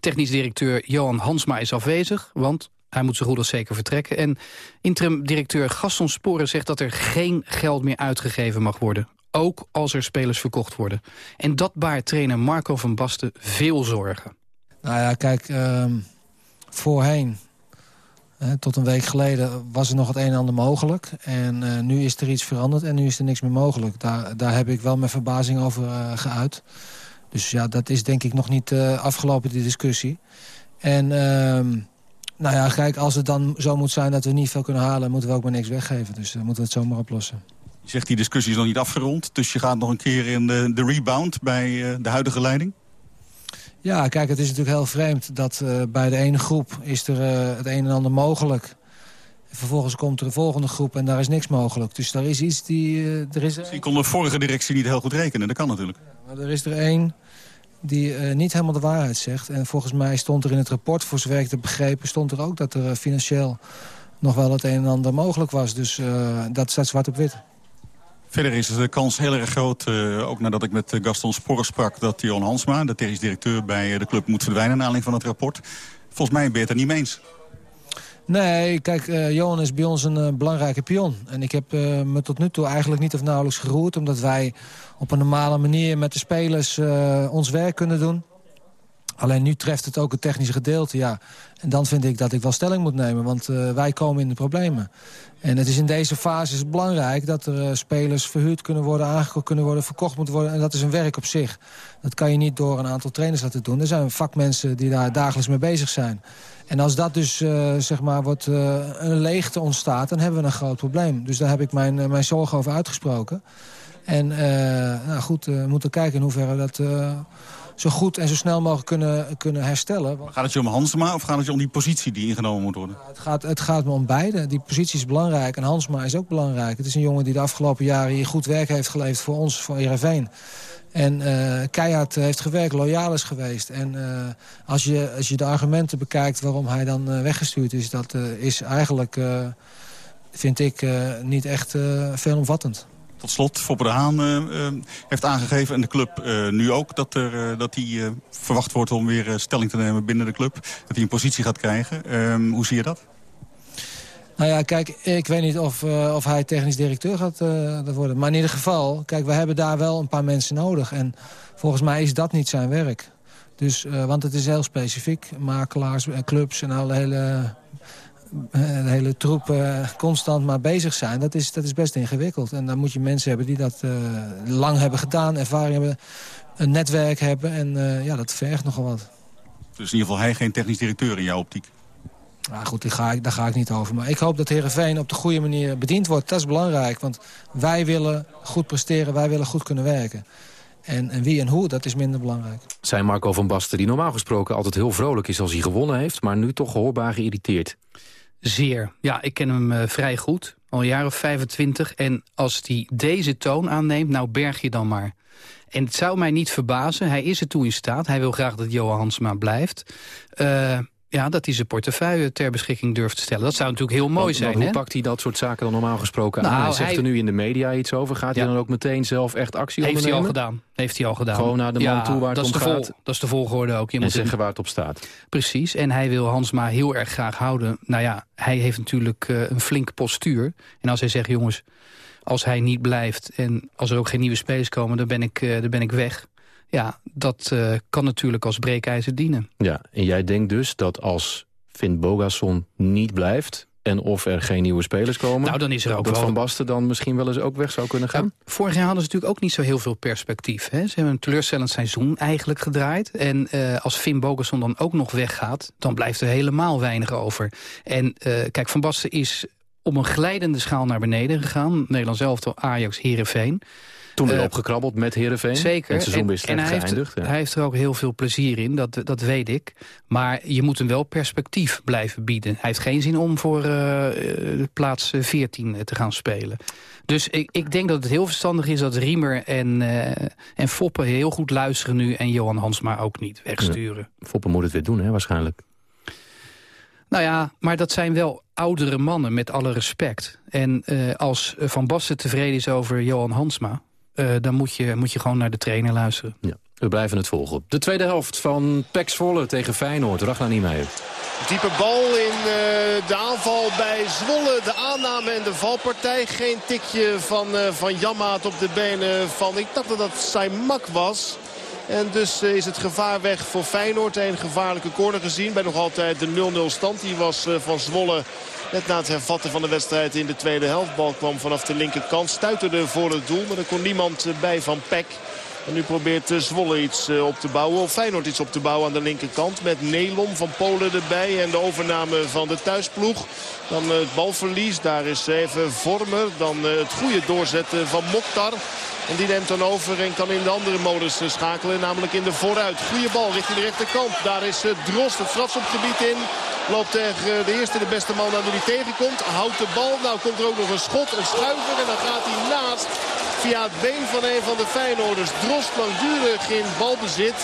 Technisch directeur Johan Hansma is afwezig, want hij moet zo goed zeker vertrekken. En interim-directeur Gaston Sporen zegt dat er geen geld meer uitgegeven mag worden. Ook als er spelers verkocht worden. En dat baart trainer Marco van Basten veel zorgen. Nou ja, kijk, ehm, voorheen, hè, tot een week geleden, was er nog het een en ander mogelijk. En eh, nu is er iets veranderd en nu is er niks meer mogelijk. Daar, daar heb ik wel mijn verbazing over eh, geuit. Dus ja, dat is denk ik nog niet eh, afgelopen, die discussie. En ehm, nou ja, kijk, als het dan zo moet zijn dat we niet veel kunnen halen... moeten we ook maar niks weggeven. Dus dan moeten we het zomaar oplossen. Je zegt die discussie is nog niet afgerond. Dus je gaat nog een keer in de, de rebound bij eh, de huidige leiding. Ja, kijk, het is natuurlijk heel vreemd dat eh, bij de ene groep is er eh, het een en ander mogelijk. Vervolgens komt er een volgende groep en daar is niks mogelijk. Dus daar is iets die... eh, er is Misschien kon de vorige directie niet heel goed rekenen. Dat kan natuurlijk. Maar er is er één die eh, niet helemaal de waarheid zegt. En volgens mij stond er in het rapport, voor zover ik het begrepen... stond er ook dat er eh, financieel nog wel het een en ander mogelijk was. Dus eh, dat staat zwart op wit. Verder is de kans heel erg groot, ook nadat ik met Gaston Sporre sprak... dat Johan Hansma, de technisch directeur bij de club, moet verdwijnen... naar aanleiding van het rapport. Volgens mij ben je het er niet mee eens. Nee, kijk, eh, Johan is bij ons een eh, belangrijke pion. En ik heb eh, me tot nu toe eigenlijk niet of nauwelijks geroerd... omdat wij op een normale manier met de spelers ons werk kunnen doen. Alleen nu treft het ook het technische gedeelte, ja. En dan vind ik dat ik wel stelling moet nemen, want eh, wij komen in de problemen. En het is in deze fase is belangrijk dat er eh, spelers verhuurd kunnen worden... aangekocht kunnen worden, verkocht moeten worden. En dat is een werk op zich. Dat kan je niet door een aantal trainers laten doen. Er zijn vakmensen die daar dagelijks mee bezig zijn. En als dat dus eh, zeg maar wordt, een leegte ontstaat, dan hebben we een groot probleem. Dus daar heb ik mijn, mijn zorgen over uitgesproken. En nou goed, we moeten kijken in hoeverre dat zo goed en zo snel mogelijk kunnen, kunnen herstellen. Gaat het je om Hansma of gaat het je om die positie die ingenomen moet worden? het, gaat, het gaat me om beide. Die positie is belangrijk en Hansma is ook belangrijk. Het is een jongen die de afgelopen jaren hier goed werk heeft geleverd voor ons, voor Heerenveen. En eh, keihard heeft gewerkt, loyaal is geweest. En eh, als, je, als je de argumenten bekijkt waarom hij dan eh, weggestuurd is... dat is eigenlijk, vind ik, niet echt veelomvattend. Tot slot, Foppe de Haan eh, eh, heeft aangegeven, en de club eh, nu ook... dat, er, dat hij verwacht wordt om weer stelling te nemen binnen de club. Dat hij een positie gaat krijgen. Ehm, hoe zie je dat? Nou ja, kijk, ik weet niet of, of hij technisch directeur gaat worden. Maar in ieder geval, kijk, we hebben daar wel een paar mensen nodig. En volgens mij is dat niet zijn werk. Dus, want het is heel specifiek. Makelaars en clubs en alle hele de hele troep uh, constant maar bezig zijn... Dat is, dat is best ingewikkeld. En dan moet je mensen hebben die dat uh, lang hebben gedaan, ervaring hebben... een netwerk hebben en uh, ja, dat vergt nogal wat. Dus in ieder geval hij geen technisch directeur in jouw optiek? Nou goed, daar ga, ik, daar ga ik niet over. Maar ik hoop dat Heerenveen op de goede manier bediend wordt. Dat is belangrijk, want wij willen goed presteren, wij willen goed kunnen werken. En, en, wie en hoe, dat is minder belangrijk. Zijn Marco van Basten, die normaal gesproken altijd heel vrolijk is als hij gewonnen heeft... maar nu toch gehoorbaar geïrriteerd. Zeer. Ja, ik ken hem uh, vrij goed. Al een jaar of 25. En als hij deze toon aanneemt, nou berg je dan maar. En het zou mij niet verbazen. Hij is er toe in staat. Hij wil graag dat Johan Hansma blijft. Uh, ja, dat hij zijn portefeuille ter beschikking durft te stellen. Dat zou natuurlijk heel mooi want, zijn. Want hoe pakt hij dat soort zaken dan normaal gesproken nou, aan? Hij zegt hij... er nu in de media iets over. Gaat ja. hij dan ook meteen zelf echt actie Heeft ondernemen? Heeft hij al gedaan. Heeft hij al gedaan. Gewoon naar de man ja, toe waar het dat om is de gaat. Dat is de volgorde ook. Je en moet zeggen waar het op staat. Precies. En hij wil Hansma heel erg graag houden. Nou ja, hij heeft natuurlijk uh, een flink postuur. En als hij zegt, jongens, als hij niet blijft... en als er ook geen nieuwe spelers komen, dan ben ik, uh, dan ben ik weg ja, dat uh, kan natuurlijk als breekijzer dienen. Ja, en jij denkt dus dat als Finn Bogason niet blijft... en of er geen nieuwe spelers komen... Nou, dan is er ook dat wel... Van Basten dan misschien wel eens ook weg zou kunnen gaan? Vorig jaar hadden ze natuurlijk ook niet zo heel veel perspectief. Hè? Ze hebben een teleurstellend seizoen eigenlijk gedraaid. En uh, als Finn Bogason dan ook nog weggaat... dan blijft er helemaal weinig over. En uh, kijk, Van Basten is op een glijdende schaal naar beneden gegaan. Nederland zelf door Ajax, Heerenveen... Toen weer uh, opgekrabbeld met Heerenveen. Zeker. Het seizoen en, en hij, heeft, ja. hij heeft er ook heel veel plezier in, dat, dat weet ik. Maar je moet hem wel perspectief blijven bieden. Hij heeft geen zin om voor uh, de plaats 14 te gaan spelen. Dus ik, ik denk dat het heel verstandig is dat Riemer en, uh, en Foppen heel goed luisteren nu... en Johan Hansma ook niet wegsturen. Ja. Foppen moet het weer doen, hè, waarschijnlijk. Nou ja, maar dat zijn wel oudere mannen, met alle respect. En uh, als Van Basten tevreden is over Johan Hansma... Uh, dan moet je, moet je gewoon naar de trainer luisteren. Ja, we blijven het volgen. De tweede helft van Pek Zwolle tegen Feyenoord. Ragnar Niemeyer. Diepe bal in uh, de aanval bij Zwolle. De aanname en de valpartij. Geen tikje van, uh, van Jammaat op de benen van... Ik dacht dat dat Saimak was. En dus is het gevaar weg voor Feyenoord. Een gevaarlijke corner gezien bij nog altijd de 0-0 stand. Die was van Zwolle Net na het hervatten van de wedstrijd in de tweede helft. Bal kwam vanaf de linkerkant. Stuiterde voor het doel. Maar er kon niemand bij van Peck. En nu probeert Zwolle iets op te bouwen. Of Feyenoord iets op te bouwen aan de linkerkant. Met Nelom van Polen erbij. En de overname van de thuisploeg. Dan het balverlies. Daar is even Vormer. Dan het goede doorzetten van Mokhtar. En die neemt dan over en kan in de andere modus schakelen. Namelijk in de vooruit. Goede bal richting de rechterkant. Daar is Drost het strafschopgebied in. Loopt tegen de eerste de beste man aan die tegenkomt. Houdt de bal. Nou komt er ook nog een schot. Een schuiver. En dan gaat hij naast. Via het been van een van de Feyenoorders. Drost langdurig in balbezit.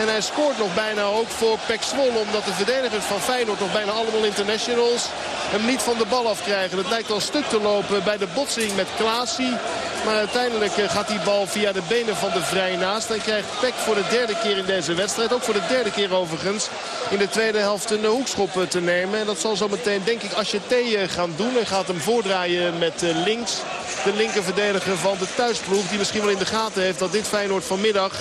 En hij scoort nog bijna ook voor Pek Zwolle. Omdat de verdedigers van Feyenoord nog bijna allemaal internationals hem niet van de bal afkrijgen. Het lijkt al stuk te lopen bij de botsing met Klaasie. Maar uiteindelijk gaat die bal via de benen van de vrij naast. En krijgt Peck voor de derde keer in deze wedstrijd. Ook voor de derde keer overigens. In de tweede helft een hoekschop te nemen. En dat zal zo meteen denk ik Acheté gaan doen. Hij gaat hem voordraaien met links. De linkerverdediger van de thuisploeg. Die misschien wel in de gaten heeft dat dit Feyenoord vanmiddag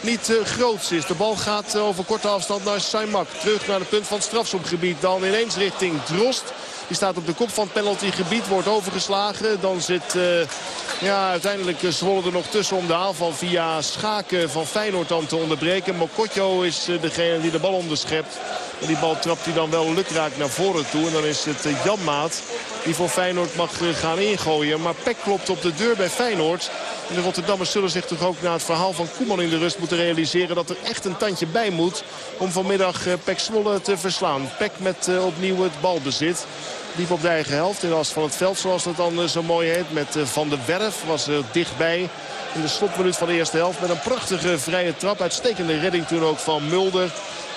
niet uh, groots is. De bal gaat over korte afstand naar Saimak. Terug naar het punt van het strafschopgebied. Dan ineens richting Drost. Die staat op de kop van het penaltygebied. Wordt overgeslagen. Dan zit uh, ja, uiteindelijk Zwolle er nog tussen om de aanval via Schaken van Feyenoord dan te onderbreken. Mokotjo is degene die de bal onderschept. En die bal trapt hij dan wel lukraak naar voren toe. En dan is het Jan Maat die voor Feyenoord mag gaan ingooien. Maar Peck klopt op de deur bij Feyenoord. En de Rotterdammers zullen zich toch ook na het verhaal van Koeman in de rust moeten realiseren... dat er echt een tandje bij moet om vanmiddag Pek Zwolle te verslaan. Peck met uh, opnieuw het balbezit. Diep op de eigen helft in de as van het veld zoals dat dan uh, zo mooi heet. Met uh, Van der Werf was er dichtbij in de slotminuut van de eerste helft. Met een prachtige vrije trap. Uitstekende redding toen ook van Mulder.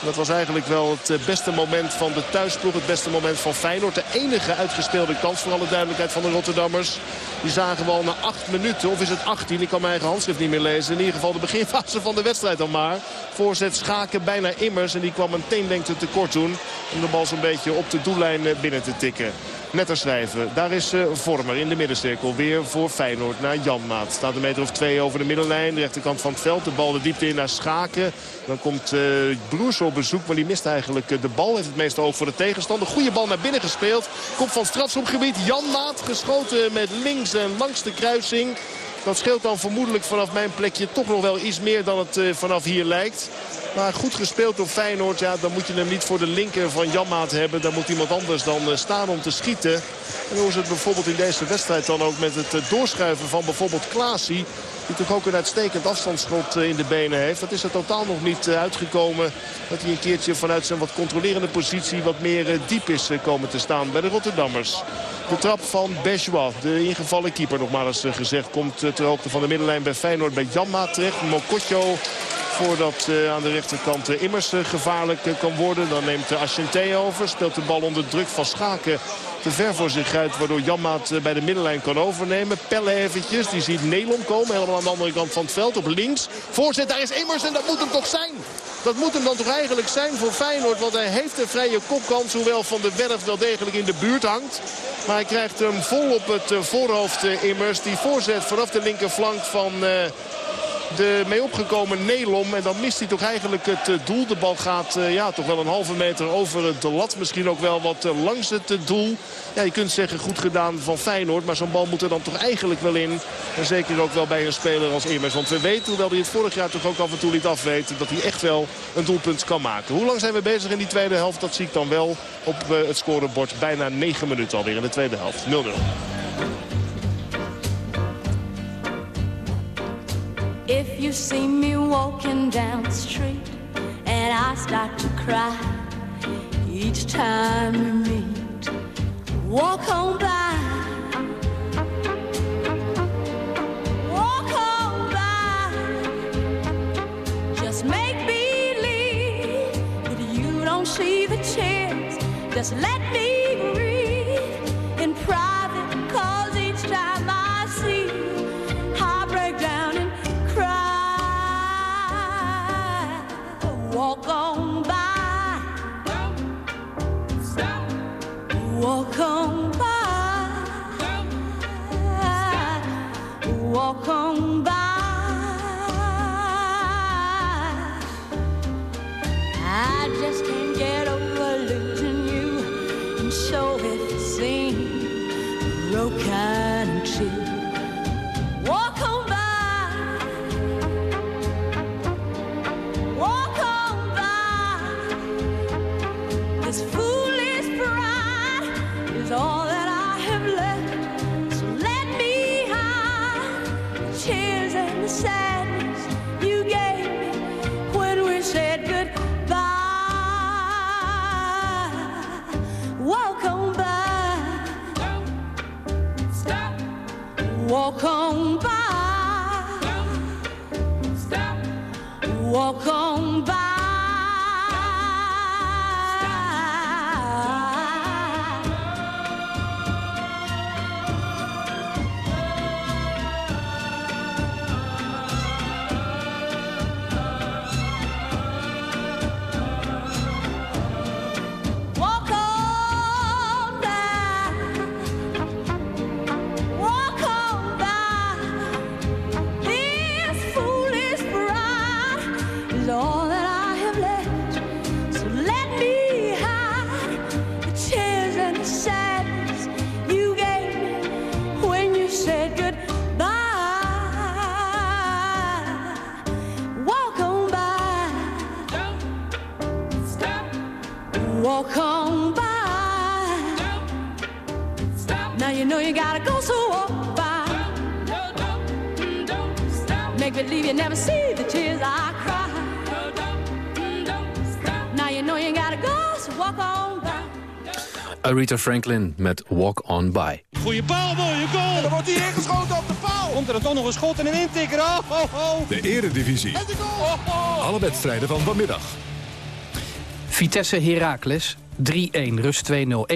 Dat was eigenlijk wel het beste moment van de thuisploeg. Het beste moment van Feyenoord. De enige uitgespeelde kans voor alle duidelijkheid van de Rotterdammers. Die zagen we al na acht minuten. Of is het 18? Ik kan mijn eigen handschrift niet meer lezen. In ieder geval de beginfase van de wedstrijd dan maar. Voorzet schaken bijna immers. En die kwam een teenlengte tekort doen. Om de bal zo'n beetje op de doellijn binnen te tikken. Netter schrijven. Daar is uh, Vormer in de middencirkel. Weer voor Feyenoord naar Janmaat. Staat een meter of twee over de middenlijn. De rechterkant van het veld. De bal de diepte in naar Schaken. Dan komt uh, Broers op bezoek. Maar die mist eigenlijk de bal. Heeft het meeste oog voor de tegenstander. Goede bal naar binnen gespeeld. Komt van Strafschopgebied. Janmaat geschoten met links en langs de kruising. Dat scheelt dan vermoedelijk vanaf mijn plekje toch nog wel iets meer dan het uh, vanaf hier lijkt. Maar goed gespeeld door Feyenoord. Ja, dan moet je hem niet voor de linker van Janmaat hebben. Dan moet iemand anders dan uh, staan om te schieten. En hoe is het bijvoorbeeld in deze wedstrijd dan ook met het uh, doorschuiven van bijvoorbeeld Klaasie. Die toch ook een uitstekend afstandsschot in de benen heeft. Dat is er totaal nog niet uitgekomen. Dat hij een keertje vanuit zijn wat controlerende positie wat meer diep is komen te staan bij de Rotterdammers. De trap van Bejois, de ingevallen keeper nog maar eens gezegd, komt ter hoogte van de middenlijn bij Feyenoord bij Janma terecht. Mokotjo voordat uh, aan de rechterkant uh, Immers uh, gevaarlijk kan worden. Dan neemt Ascente over, speelt de bal onder druk van Schaken te ver voor zich uit. Waardoor Janmaat bij de middenlijn kan overnemen. Pelle eventjes, die ziet Nelom komen. Helemaal aan de andere kant van het veld, op links. Voorzet, daar is Immers en dat moet hem toch zijn. Dat moet hem dan toch eigenlijk zijn voor Feyenoord. Want hij heeft een vrije kopkans. Hoewel Van de Werf wel degelijk in de buurt hangt. Maar hij krijgt hem vol op het voorhoofd Immers. Die voorzet vanaf de linkerflank van de mee opgekomen Nelom. En dan mist hij toch eigenlijk het doel. De bal gaat uh, ja, toch wel een halve meter over de lat. Misschien ook wel wat uh, langs het doel. Ja, je kunt zeggen goed gedaan van Feyenoord. Maar zo'n bal moet er dan toch eigenlijk wel in. En zeker ook wel bij een speler als Immers. Want we weten, hoewel hij het vorig jaar toch ook af en toe liet afweten... dat hij echt wel een doelpunt kan maken. Hoe lang zijn we bezig in die tweede helft? Dat zie ik dan wel op het scorebord. Bijna 9 minuten alweer in de tweede helft. 0-0. If you see me walking down the street and I start to cry each time we meet, walk on by. Walk on by. Just make believe that you don't see the tears. Just let me Aretha Franklin met Walk On By. Goeie paal, mooie goal. En dan wordt hij ingeschoten op de paal. Komt er dan toch nog een schot en een intikker. Oh, oh, oh. De eredivisie. Alle wedstrijden van vanmiddag. Vitesse Heracles 3-1, rust 2-0. 1-0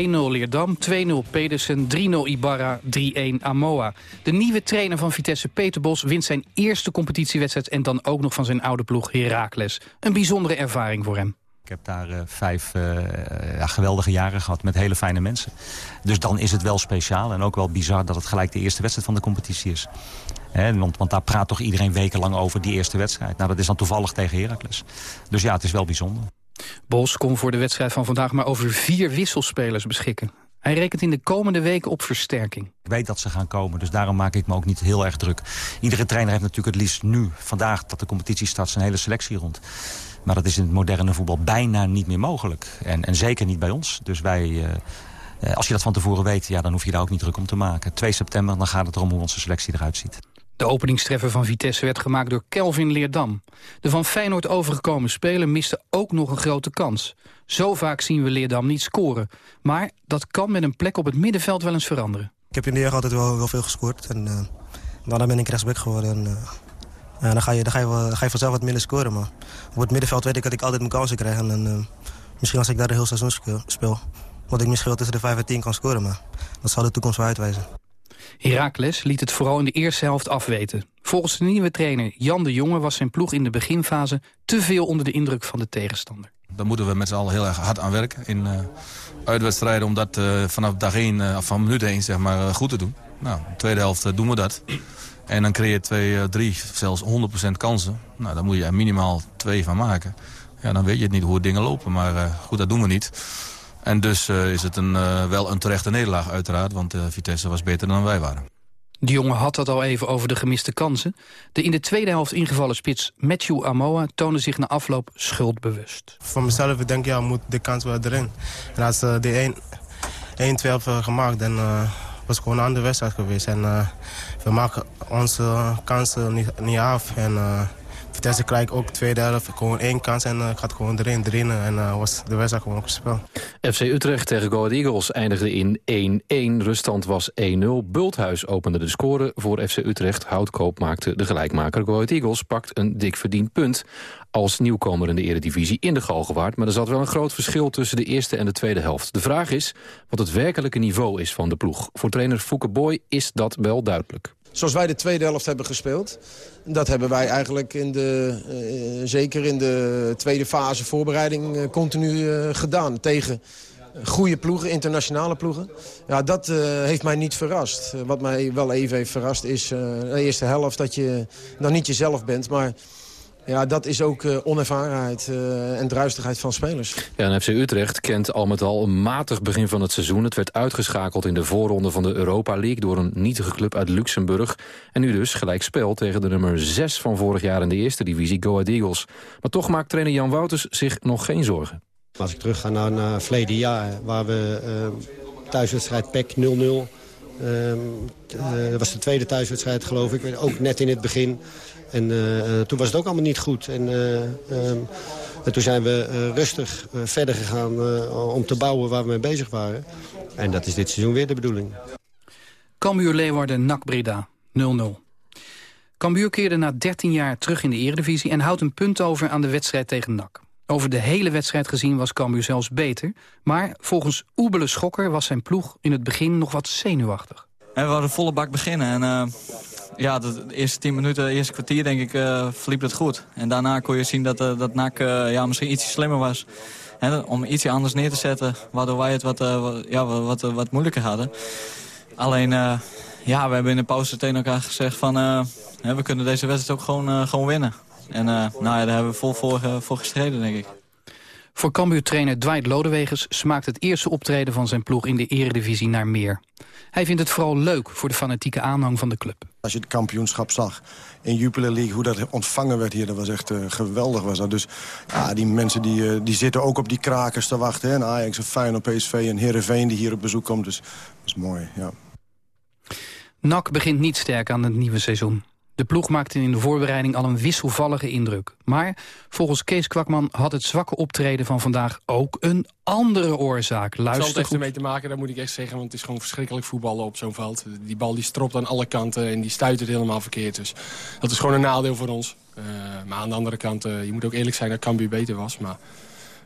Leerdam, 2-0 Pedersen, 3-0 Ibarra, 3-1 Amoa. De nieuwe trainer van Vitesse, Peter Bos, wint zijn eerste competitiewedstrijd... en dan ook nog van zijn oude ploeg Heracles. Een bijzondere ervaring voor hem. Ik heb daar uh, vijf uh, ja, geweldige jaren gehad met hele fijne mensen. Dus dan is het wel speciaal en ook wel bizar dat het gelijk de eerste wedstrijd van de competitie is. He, want, want daar praat toch iedereen wekenlang over die eerste wedstrijd. Nou, dat is dan toevallig tegen Heracles. Dus ja, het is wel bijzonder. Bos kon voor de wedstrijd van vandaag maar over vier wisselspelers beschikken. Hij rekent in de komende weken op versterking. Ik weet dat ze gaan komen, dus daarom maak ik me ook niet heel erg druk. Iedere trainer heeft natuurlijk het liefst nu, vandaag, dat de competitie start, zijn hele selectie rond. Maar dat is in het moderne voetbal bijna niet meer mogelijk. En, en zeker niet bij ons. Dus wij, uh, als je dat van tevoren weet, ja, dan hoef je daar ook niet druk om te maken. 2 september, dan gaat het erom hoe onze selectie eruit ziet. De openingstreffer van Vitesse werd gemaakt door Kelvin Leerdam. De van Feyenoord overgekomen speler miste ook nog een grote kans. Zo vaak zien we Leerdam niet scoren. Maar dat kan met een plek op het middenveld wel eens veranderen. Ik heb in de jeugd altijd wel, wel veel gescoord. En uh, daarna ben ik rechtsback geworden. En, uh, dan, ga je, dan, ga je, dan ga je vanzelf wat minder scoren. Maar op het middenveld weet ik dat ik altijd mijn kansen krijg. En uh, misschien als ik daar de heel seizoen speel... wat ik misschien wel tussen de 5 en 10 kan scoren. Maar dat zal de toekomst wel uitwijzen. Heracles liet het vooral in de eerste helft afweten. Volgens de nieuwe trainer Jan de Jonge was zijn ploeg in de beginfase... te veel onder de indruk van de tegenstander. Daar moeten we met z'n allen heel erg hard aan werken in uh, uitwedstrijden... om dat uh, vanaf dag 1, uh, van minuut 1 zeg maar, goed te doen. Nou, in de tweede helft doen we dat. En dan creëer je twee, drie, zelfs 100% kansen. Nou, daar moet je er minimaal twee van maken. Ja, dan weet je het niet hoe dingen lopen, maar goed, dat doen we niet. En dus uh, is het een, uh, wel een terechte nederlaag uiteraard, want uh, Vitesse was beter dan wij waren. De jongen had het al even over de gemiste kansen. De in de tweede helft ingevallen spits Matthew Amoa toonde zich na afloop schuldbewust. Voor mezelf ik denk ja, moet de kans wel erin. En als ze de 1-2 hebben gemaakt, dan was het gewoon een andere wedstrijd geweest. En we maken onze kansen niet, niet af. En, Vitesse krijgt ook tweede helft gewoon één kans en gaat gewoon erin, erin. En uh, was de wedstrijd gewoon gespeeld. FC Utrecht tegen Go Ahead Eagles eindigde in 1-1. Ruststand was 1-0. Bulthuis opende de score voor FC Utrecht. Houtkoop maakte de gelijkmaker. Go Ahead Eagles pakt een dik verdiend punt als nieuwkomer in de eredivisie in de Galgenwaard. Maar er zat wel een groot verschil tussen de eerste en de tweede helft. De vraag is wat het werkelijke niveau is van de ploeg. Voor trainer Fouke Boy is dat wel duidelijk zoals wij de tweede helft hebben gespeeld. Dat hebben wij eigenlijk in de, uh, zeker in de tweede fase voorbereiding uh, continu uh, gedaan. Tegen goede ploegen, internationale ploegen. Ja, dat heeft mij niet verrast. wat mij wel even heeft verrast is de eerste helft dat je dan niet jezelf bent. Maar ja, dat is ook uh, onervarenheid uh, en druistigheid van spelers. Ja, en FC Utrecht kent al met al een matig begin van het seizoen. Het werd uitgeschakeld in de voorronde van de Europa League... door een nietige club uit Luxemburg. En nu dus gelijk spel tegen de nummer 6 van vorig jaar in de eerste divisie, Go Ahead Eagles. Maar toch maakt trainer Jan Wouters zich nog geen zorgen. Als ik terug ga naar, naar verleden jaar, waar we uh, thuiswedstrijd PEC 0-0... Um, dat was de tweede thuiswedstrijd, geloof ik. Ook net in het begin. En uh, toen was het ook allemaal niet goed. En, uh, um, en toen zijn we uh, rustig verder gegaan om te bouwen waar we mee bezig waren. En dat is dit seizoen weer de bedoeling. Cambuur Leeuwarden, NAC Breda, 0-0. Cambuur keerde na 13 jaar terug in de eredivisie... en houdt een punt over aan de wedstrijd tegen NAC. Over de hele wedstrijd gezien was Cambuur zelfs beter. Maar volgens Oebele Schokker was zijn ploeg in het begin nog wat zenuwachtig. En we hadden volle bak beginnen. En uh, ja, de eerste tien minuten, de eerste kwartier denk ik, uh, verliep het goed. En daarna kon je zien dat, uh, dat NAC ja, misschien iets slimmer was. Om ietsje anders neer te zetten, waardoor wij het wat, wat ja, wat, wat moeilijker hadden. Alleen, ja, we hebben in de pauze tegen elkaar gezegd van... we kunnen deze wedstrijd ook gewoon, gewoon winnen. En nou ja, daar hebben we vol voor, voor gestreden, denk ik. Voor Cambuur-trainer Dwight Lodewegers smaakt het eerste optreden van zijn ploeg in de eredivisie naar meer. Hij vindt het vooral leuk voor de fanatieke aanhang van de club. Als je het kampioenschap zag in Jupiler League, hoe dat ontvangen werd hier, dat was echt uh, geweldig. Was dat. Dus ja, die mensen die, uh, die zitten ook op die krakers te wachten. Hè? En Ajax en Feyenoord, PSV en Heerenveen die hier op bezoek komt. Dus dat is mooi, ja. NAC begint niet sterk aan het nieuwe seizoen. De ploeg maakte in de voorbereiding al een wisselvallige indruk. Maar volgens Kees Kwakman had het zwakke optreden van vandaag ook een andere oorzaak. Luister het zal het echt ermee te maken, dat moet ik echt zeggen. Want het is gewoon verschrikkelijk voetballen op zo'n veld. Die bal die stropt aan alle kanten en die stuit het helemaal verkeerd. Dus dat is gewoon een nadeel voor ons. Uh, maar aan de andere kant, uh, je moet ook eerlijk zijn dat Cambuur beter was. Maar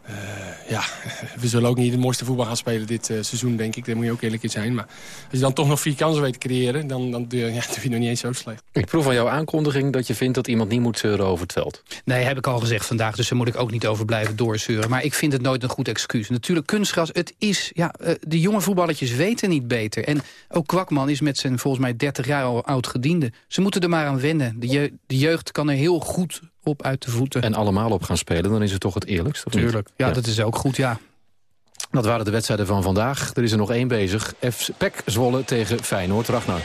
Eh, ja, we zullen ook niet de mooiste voetbal gaan spelen dit eh, seizoen, denk ik. Daar moet je ook eerlijk in zijn. Maar als je dan toch nog vier kansen weet te creëren... dan, dan doe, je, ja, doe je nog niet eens zo slecht. Ik proef van jouw aankondiging dat je vindt dat iemand niet moet zeuren over het veld. Nee, heb ik al gezegd vandaag, dus daar moet ik ook niet over blijven doorzeuren. Maar ik vind het nooit een goed excuus. Natuurlijk, kunstgras, het is... Ja, eh, de jonge voetballetjes weten niet beter. En ook Kwakman is met zijn volgens mij 30 jaar al oud gediende. Ze moeten er maar aan wennen. De, je, de jeugd kan er heel goed op uit de voeten. En allemaal op gaan spelen, dan is het toch het eerlijkst? Tuurlijk, ja, dat is ook goed, ja. Dat waren de wedstrijden van vandaag. Er is er nog één bezig. F PEC Zwolle tegen Feyenoord. Ragnar.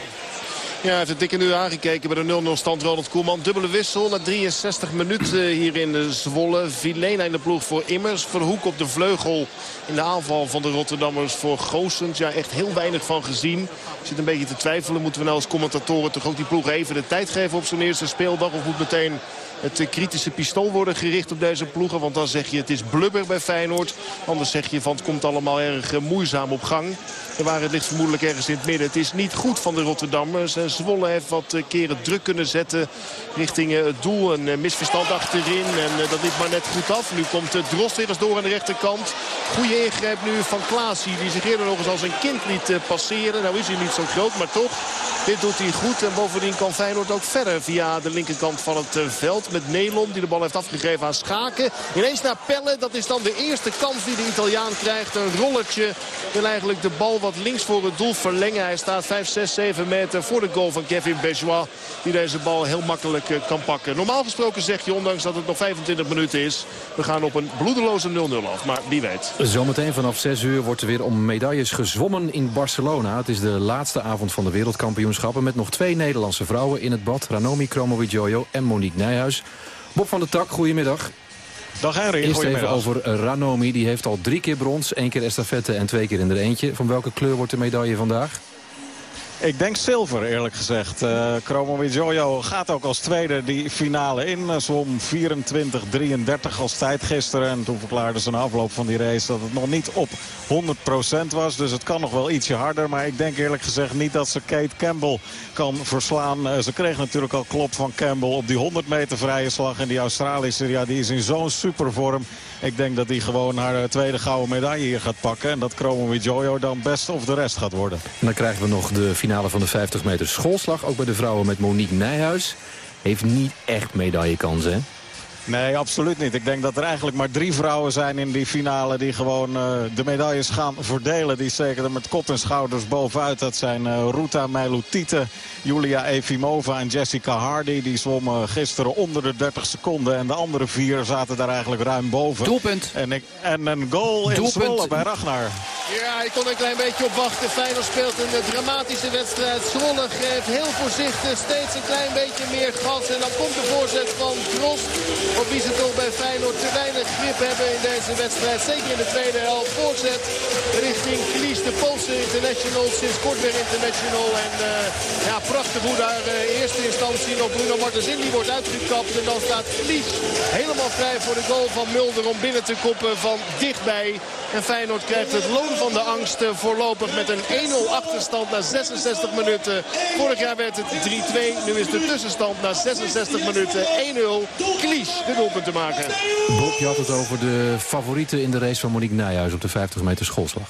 Ja, hij heeft het dikke nu aangekeken bij de 0-0 stand. Ronald Koeman, dubbele wissel na 63 minuten hier in Zwolle. Vilena in de ploeg voor Immers. Verhoek op de vleugel in de aanval van de Rotterdammers voor Goossens. Ja, echt heel weinig van gezien. Zit een beetje te twijfelen. Moeten we nou als commentatoren toch ook die ploeg even de tijd geven op zo'n eerste speeldag? Of moet meteen het eh, kritische pistool worden gericht op deze ploegen. Want dan zeg je het is blubber bij Feyenoord. Anders zeg je van het komt allemaal erg eh, moeizaam op gang. En waar het ligt vermoedelijk ergens in het midden. Het is niet goed van de Rotterdammers. En Zwolle heeft wat eh, keren druk kunnen zetten richting het doel. Een misverstand achterin. En dat liep maar net goed af. Nu komt Drost weer eens door aan de rechterkant. Goede ingreep nu van Klaasie. Die zich eerder nog eens als een kind liet passeren. Nou is hij niet zo groot, maar toch. Dit doet hij goed. En bovendien kan Feyenoord ook verder via de linkerkant van het veld met Nelom. Die de bal heeft afgegeven aan Schaken. Ineens naar Pelle. Dat is dan de eerste kans die de Italiaan krijgt. Een rollertje. Wil eigenlijk de bal wat links voor het doel verlengen. Hij staat 5, 6, 7 meter voor de goal van Kevin Bejois. Die deze bal heel makkelijk eh, kan pakken. Normaal gesproken zeg je, ondanks dat het nog 25 minuten is... we gaan op een bloedeloze 0-0 af. Maar wie weet. Zometeen vanaf 6 uur wordt er weer om medailles gezwommen in Barcelona. Het is de laatste avond van de wereldkampioenschappen... met nog twee Nederlandse vrouwen in het bad. Ranomi Kromowidjojo en Monique Nijhuis. Bob van der Tak, goedemiddag. Henry, Eerst even over Ranomi. Die heeft al drie keer brons, één keer estafette en twee keer in er eentje. Van welke kleur wordt de medaille vandaag? Ik denk zilver, eerlijk gezegd. Uh, Chromo Jojo gaat ook als tweede die finale in. Zwom 24-33 als tijd gisteren. En toen verklaarde ze na afloop van die race dat het nog niet op 100% was. Dus het kan nog wel ietsje harder. Maar ik denk eerlijk gezegd niet dat ze Kate Campbell kan verslaan. Uh, ze kreeg natuurlijk al klop van Campbell op die 100 meter vrije slag. En die Australische, ja, die is in zo'n supervorm. Ik denk dat hij gewoon haar tweede gouden medaille hier gaat pakken. En dat Chromo Jojo dan best of de rest gaat worden. En dan krijgen we nog de finale finale van de 50 meter schoolslag. Ook bij de vrouwen met Monique Nijhuis. Heeft niet echt medaillekansen, hè? Nee, absoluut niet. Ik denk dat er eigenlijk maar drie vrouwen zijn in die finale... die gewoon uh, de medailles gaan verdelen. Die steken er met kop en schouders bovenuit. Dat zijn uh, Ruta Meilutite, Julia Efimova en Jessica Hardy. Die zwommen gisteren onder de 30 seconden. En de andere vier zaten daar eigenlijk ruim boven. Doelpunt. En, ik, en een goal in Doelpunt. Zwolle bij Ragnar. Ja, ik kon een klein beetje op wachten. Feyenoord speelt een eh, dramatische wedstrijd. Zwolle geeft heel voorzichtig steeds een klein beetje meer gas. En dan komt de voorzet van Drost. Op wie ze toch bij Feyenoord te weinig grip hebben in deze wedstrijd. Zeker in de tweede helft. Voorzet richting Klies, de Poolse international. Sinds kort weer international. En uh, ja, prachtig hoe daar in uh, eerste instantie nog Bruno Martens in. Die wordt uitgekapt. En dan staat Klies helemaal vrij voor de goal van Mulder om binnen te koppen van dichtbij. En Feyenoord krijgt het loon van de angst uh, voorlopig met een 1-0 achterstand na 66 minuten. Vorig jaar werd het 3-2. Nu is de tussenstand na 66 minuten 1-0. Klies de doelpunt te maken. Bob, je had het over de favorieten in de race van Monique Nijhuis op de 50 meter schoolslag.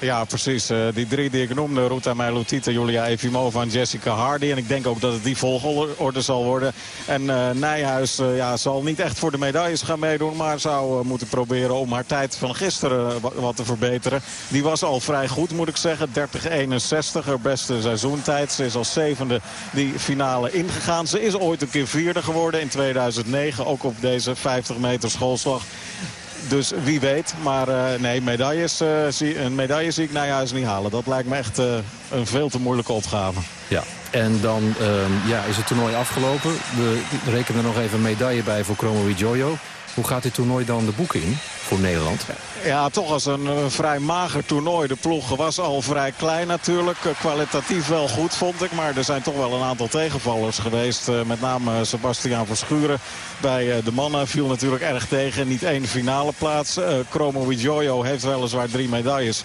Ja, precies. Uh, die drie die ik noemde, Ruta Meilutita, Julia Efimova en Jessica Hardy. En ik denk ook dat het die volgorde zal worden. En uh, Nijhuis uh, ja, zal niet echt voor de medailles gaan meedoen... maar zou moeten proberen om haar tijd van gisteren wat te verbeteren. Die was al vrij goed, moet ik zeggen. 30-61, haar beste seizoentijd. Ze is als zevende die finale ingegaan. Ze is ooit een keer vierde geworden in 2009. Ook op deze 50 meter schoolslag. Dus wie weet. Maar uh, nee, medailles, uh, zie, een medaille zie ik Nijhuis niet halen. Dat lijkt me echt uh, een veel te moeilijke opgave. Ja, en dan ja, is het toernooi afgelopen. We rekenen er nog even een medaille bij voor Chromo Jojo. Hoe gaat dit toernooi dan de boeken in voor Nederland? Ja, toch als een eh, vrij mager toernooi. De ploeg was al vrij klein natuurlijk. Eh, kwalitatief wel goed, vond ik. Maar er zijn toch wel een aantal tegenvallers geweest. Eh, met name Sebastiaan Verschuren. Bij de mannen viel natuurlijk erg tegen. Niet één finale plaats. Chromo Widjojo heeft weliswaar drie medailles.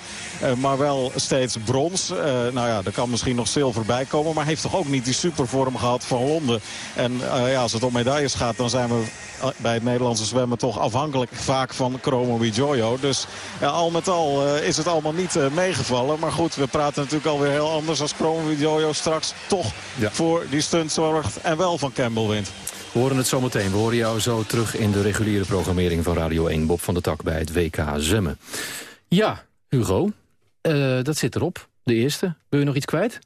maar wel steeds brons. Nou ja, er kan misschien nog zilver bij komen. Maar heeft toch ook niet die supervorm gehad van Londen. En ja, als het om medailles gaat, dan zijn we bij het Nederlandse zwemmen toch afhankelijk vaak van Chromo Widjojo. Dus ja, al met al eh, is het allemaal niet eh, meegevallen. Maar goed, we praten natuurlijk alweer heel anders als Chromo Widjojo straks toch Ja. voor die stunt zorgt en wel van Campbell wint. We horen het zometeen. We horen jou zo terug in de reguliere programmering van Radio 1. Bob van der Tak bij het WK Zwemmen. Ja, Hugo, eh, dat zit erop. De eerste. Wil je nog iets kwijt?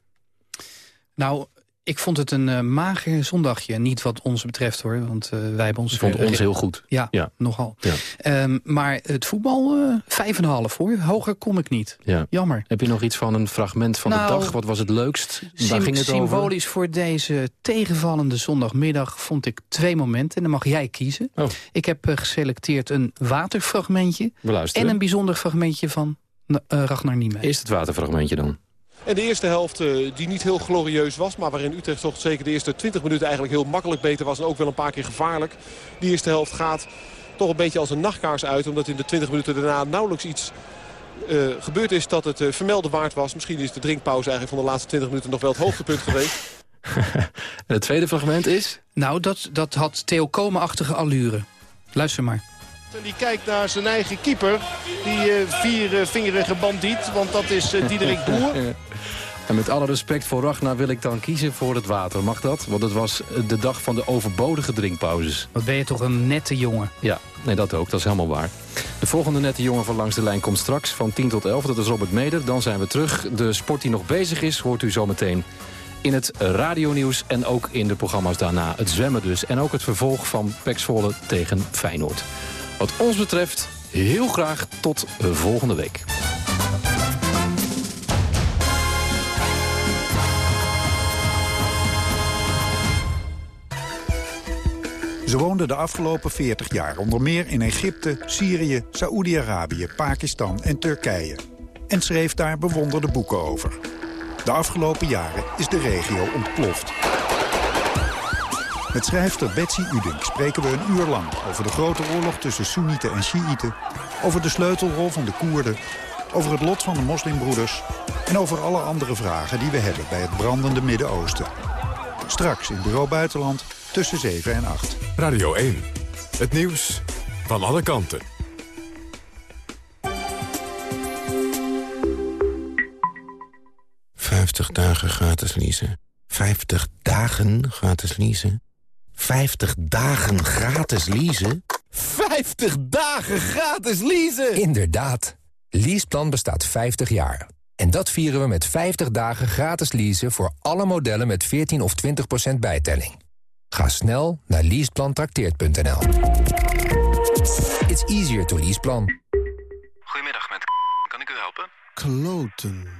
Nou, ik vond het een eh, mager zondagje. Niet wat ons betreft hoor, want eh, wij hebben ons... Ik vond ons heel goed. Ja, Ja. nogal. Ja. Ehm, maar het voetbal, eh, vijf en een half hoor. Hoger kom ik niet. Ja. Jammer. Heb je nog iets van een fragment van Nou, de dag? Wat was het leukst? Daar ging het over. symbolisch voor deze tegenvallende zondagmiddag vond ik twee momenten. En dan mag jij kiezen. Oh. Ik heb eh, geselecteerd een waterfragmentje... En een bijzonder fragmentje van eh, Ragnar Niemeyer. Eerst het waterfragmentje dan. En de eerste helft eh, die niet heel glorieus was. Maar waarin Utrecht toch zeker de eerste 20 minuten eigenlijk heel makkelijk beter was. En ook wel een paar keer gevaarlijk. Die eerste helft gaat toch een beetje als een nachtkaars uit. Omdat in de 20 minuten daarna nauwelijks iets eh, gebeurd is dat het eh, vermelden waard was. Misschien is de drinkpauze eigenlijk van de laatste 20 minuten nog wel het hoogtepunt geweest. En het tweede fragment is? Nou, dat, dat had Theo Komen-achtige allure. Luister maar. En die kijkt naar zijn eigen keeper. Die eh, viervingerige bandiet. Want dat is eh, Diederik Boer. En met alle respect voor Ragnar wil ik dan kiezen voor het water. Mag dat? Want het was de dag van de overbodige drinkpauzes. Wat ben je toch een nette jongen. Ja, nee, dat ook. Dat is helemaal waar. De volgende nette jongen van Langs de Lijn komt straks van 10 tot 11. Dat is Robert Meder. Dan zijn we terug. De sport die nog bezig is, hoort u zometeen in het radionieuws... en ook in de programma's daarna. Het zwemmen dus. En ook het vervolg van Pek Zwolle tegen Feyenoord. Wat ons betreft, heel graag tot volgende week. Ze woonde de afgelopen 40 jaar onder meer in Egypte, Syrië, Saoedi-Arabië, Pakistan en Turkije. En schreef daar bewonderde boeken over. De afgelopen jaren is de regio ontploft. Met schrijfster Betsy Udink spreken we een uur lang over de grote oorlog tussen Soenieten en Sjiïten, over de sleutelrol van de Koerden, over het lot van de moslimbroeders en over alle andere vragen die we hebben bij het brandende Midden-Oosten. Straks in Bureau Buitenland tussen 7 en 8. Radio 1. Het nieuws van alle kanten. Vijftig dagen gratis leasen. 50 dagen gratis leasen. 50 dagen gratis leasen? 50 dagen gratis leasen! Inderdaad. Leaseplan bestaat 50 jaar. En dat vieren we met 50 dagen gratis leasen voor alle modellen met 14 of 20% bijtelling. Ga snel naar leaseplantrakteert.nl. It's easier to leaseplan. Goedemiddag, met kan ik u helpen? Kloten.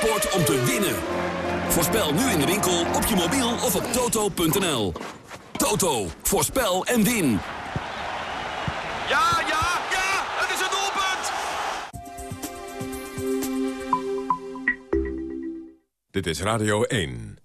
Sport om te winnen. Voorspel nu in de winkel, op je mobiel of op toto.nl. Toto, voorspel en win. Ja, ja, ja! Het is een doelpunt! Dit is Radio 1.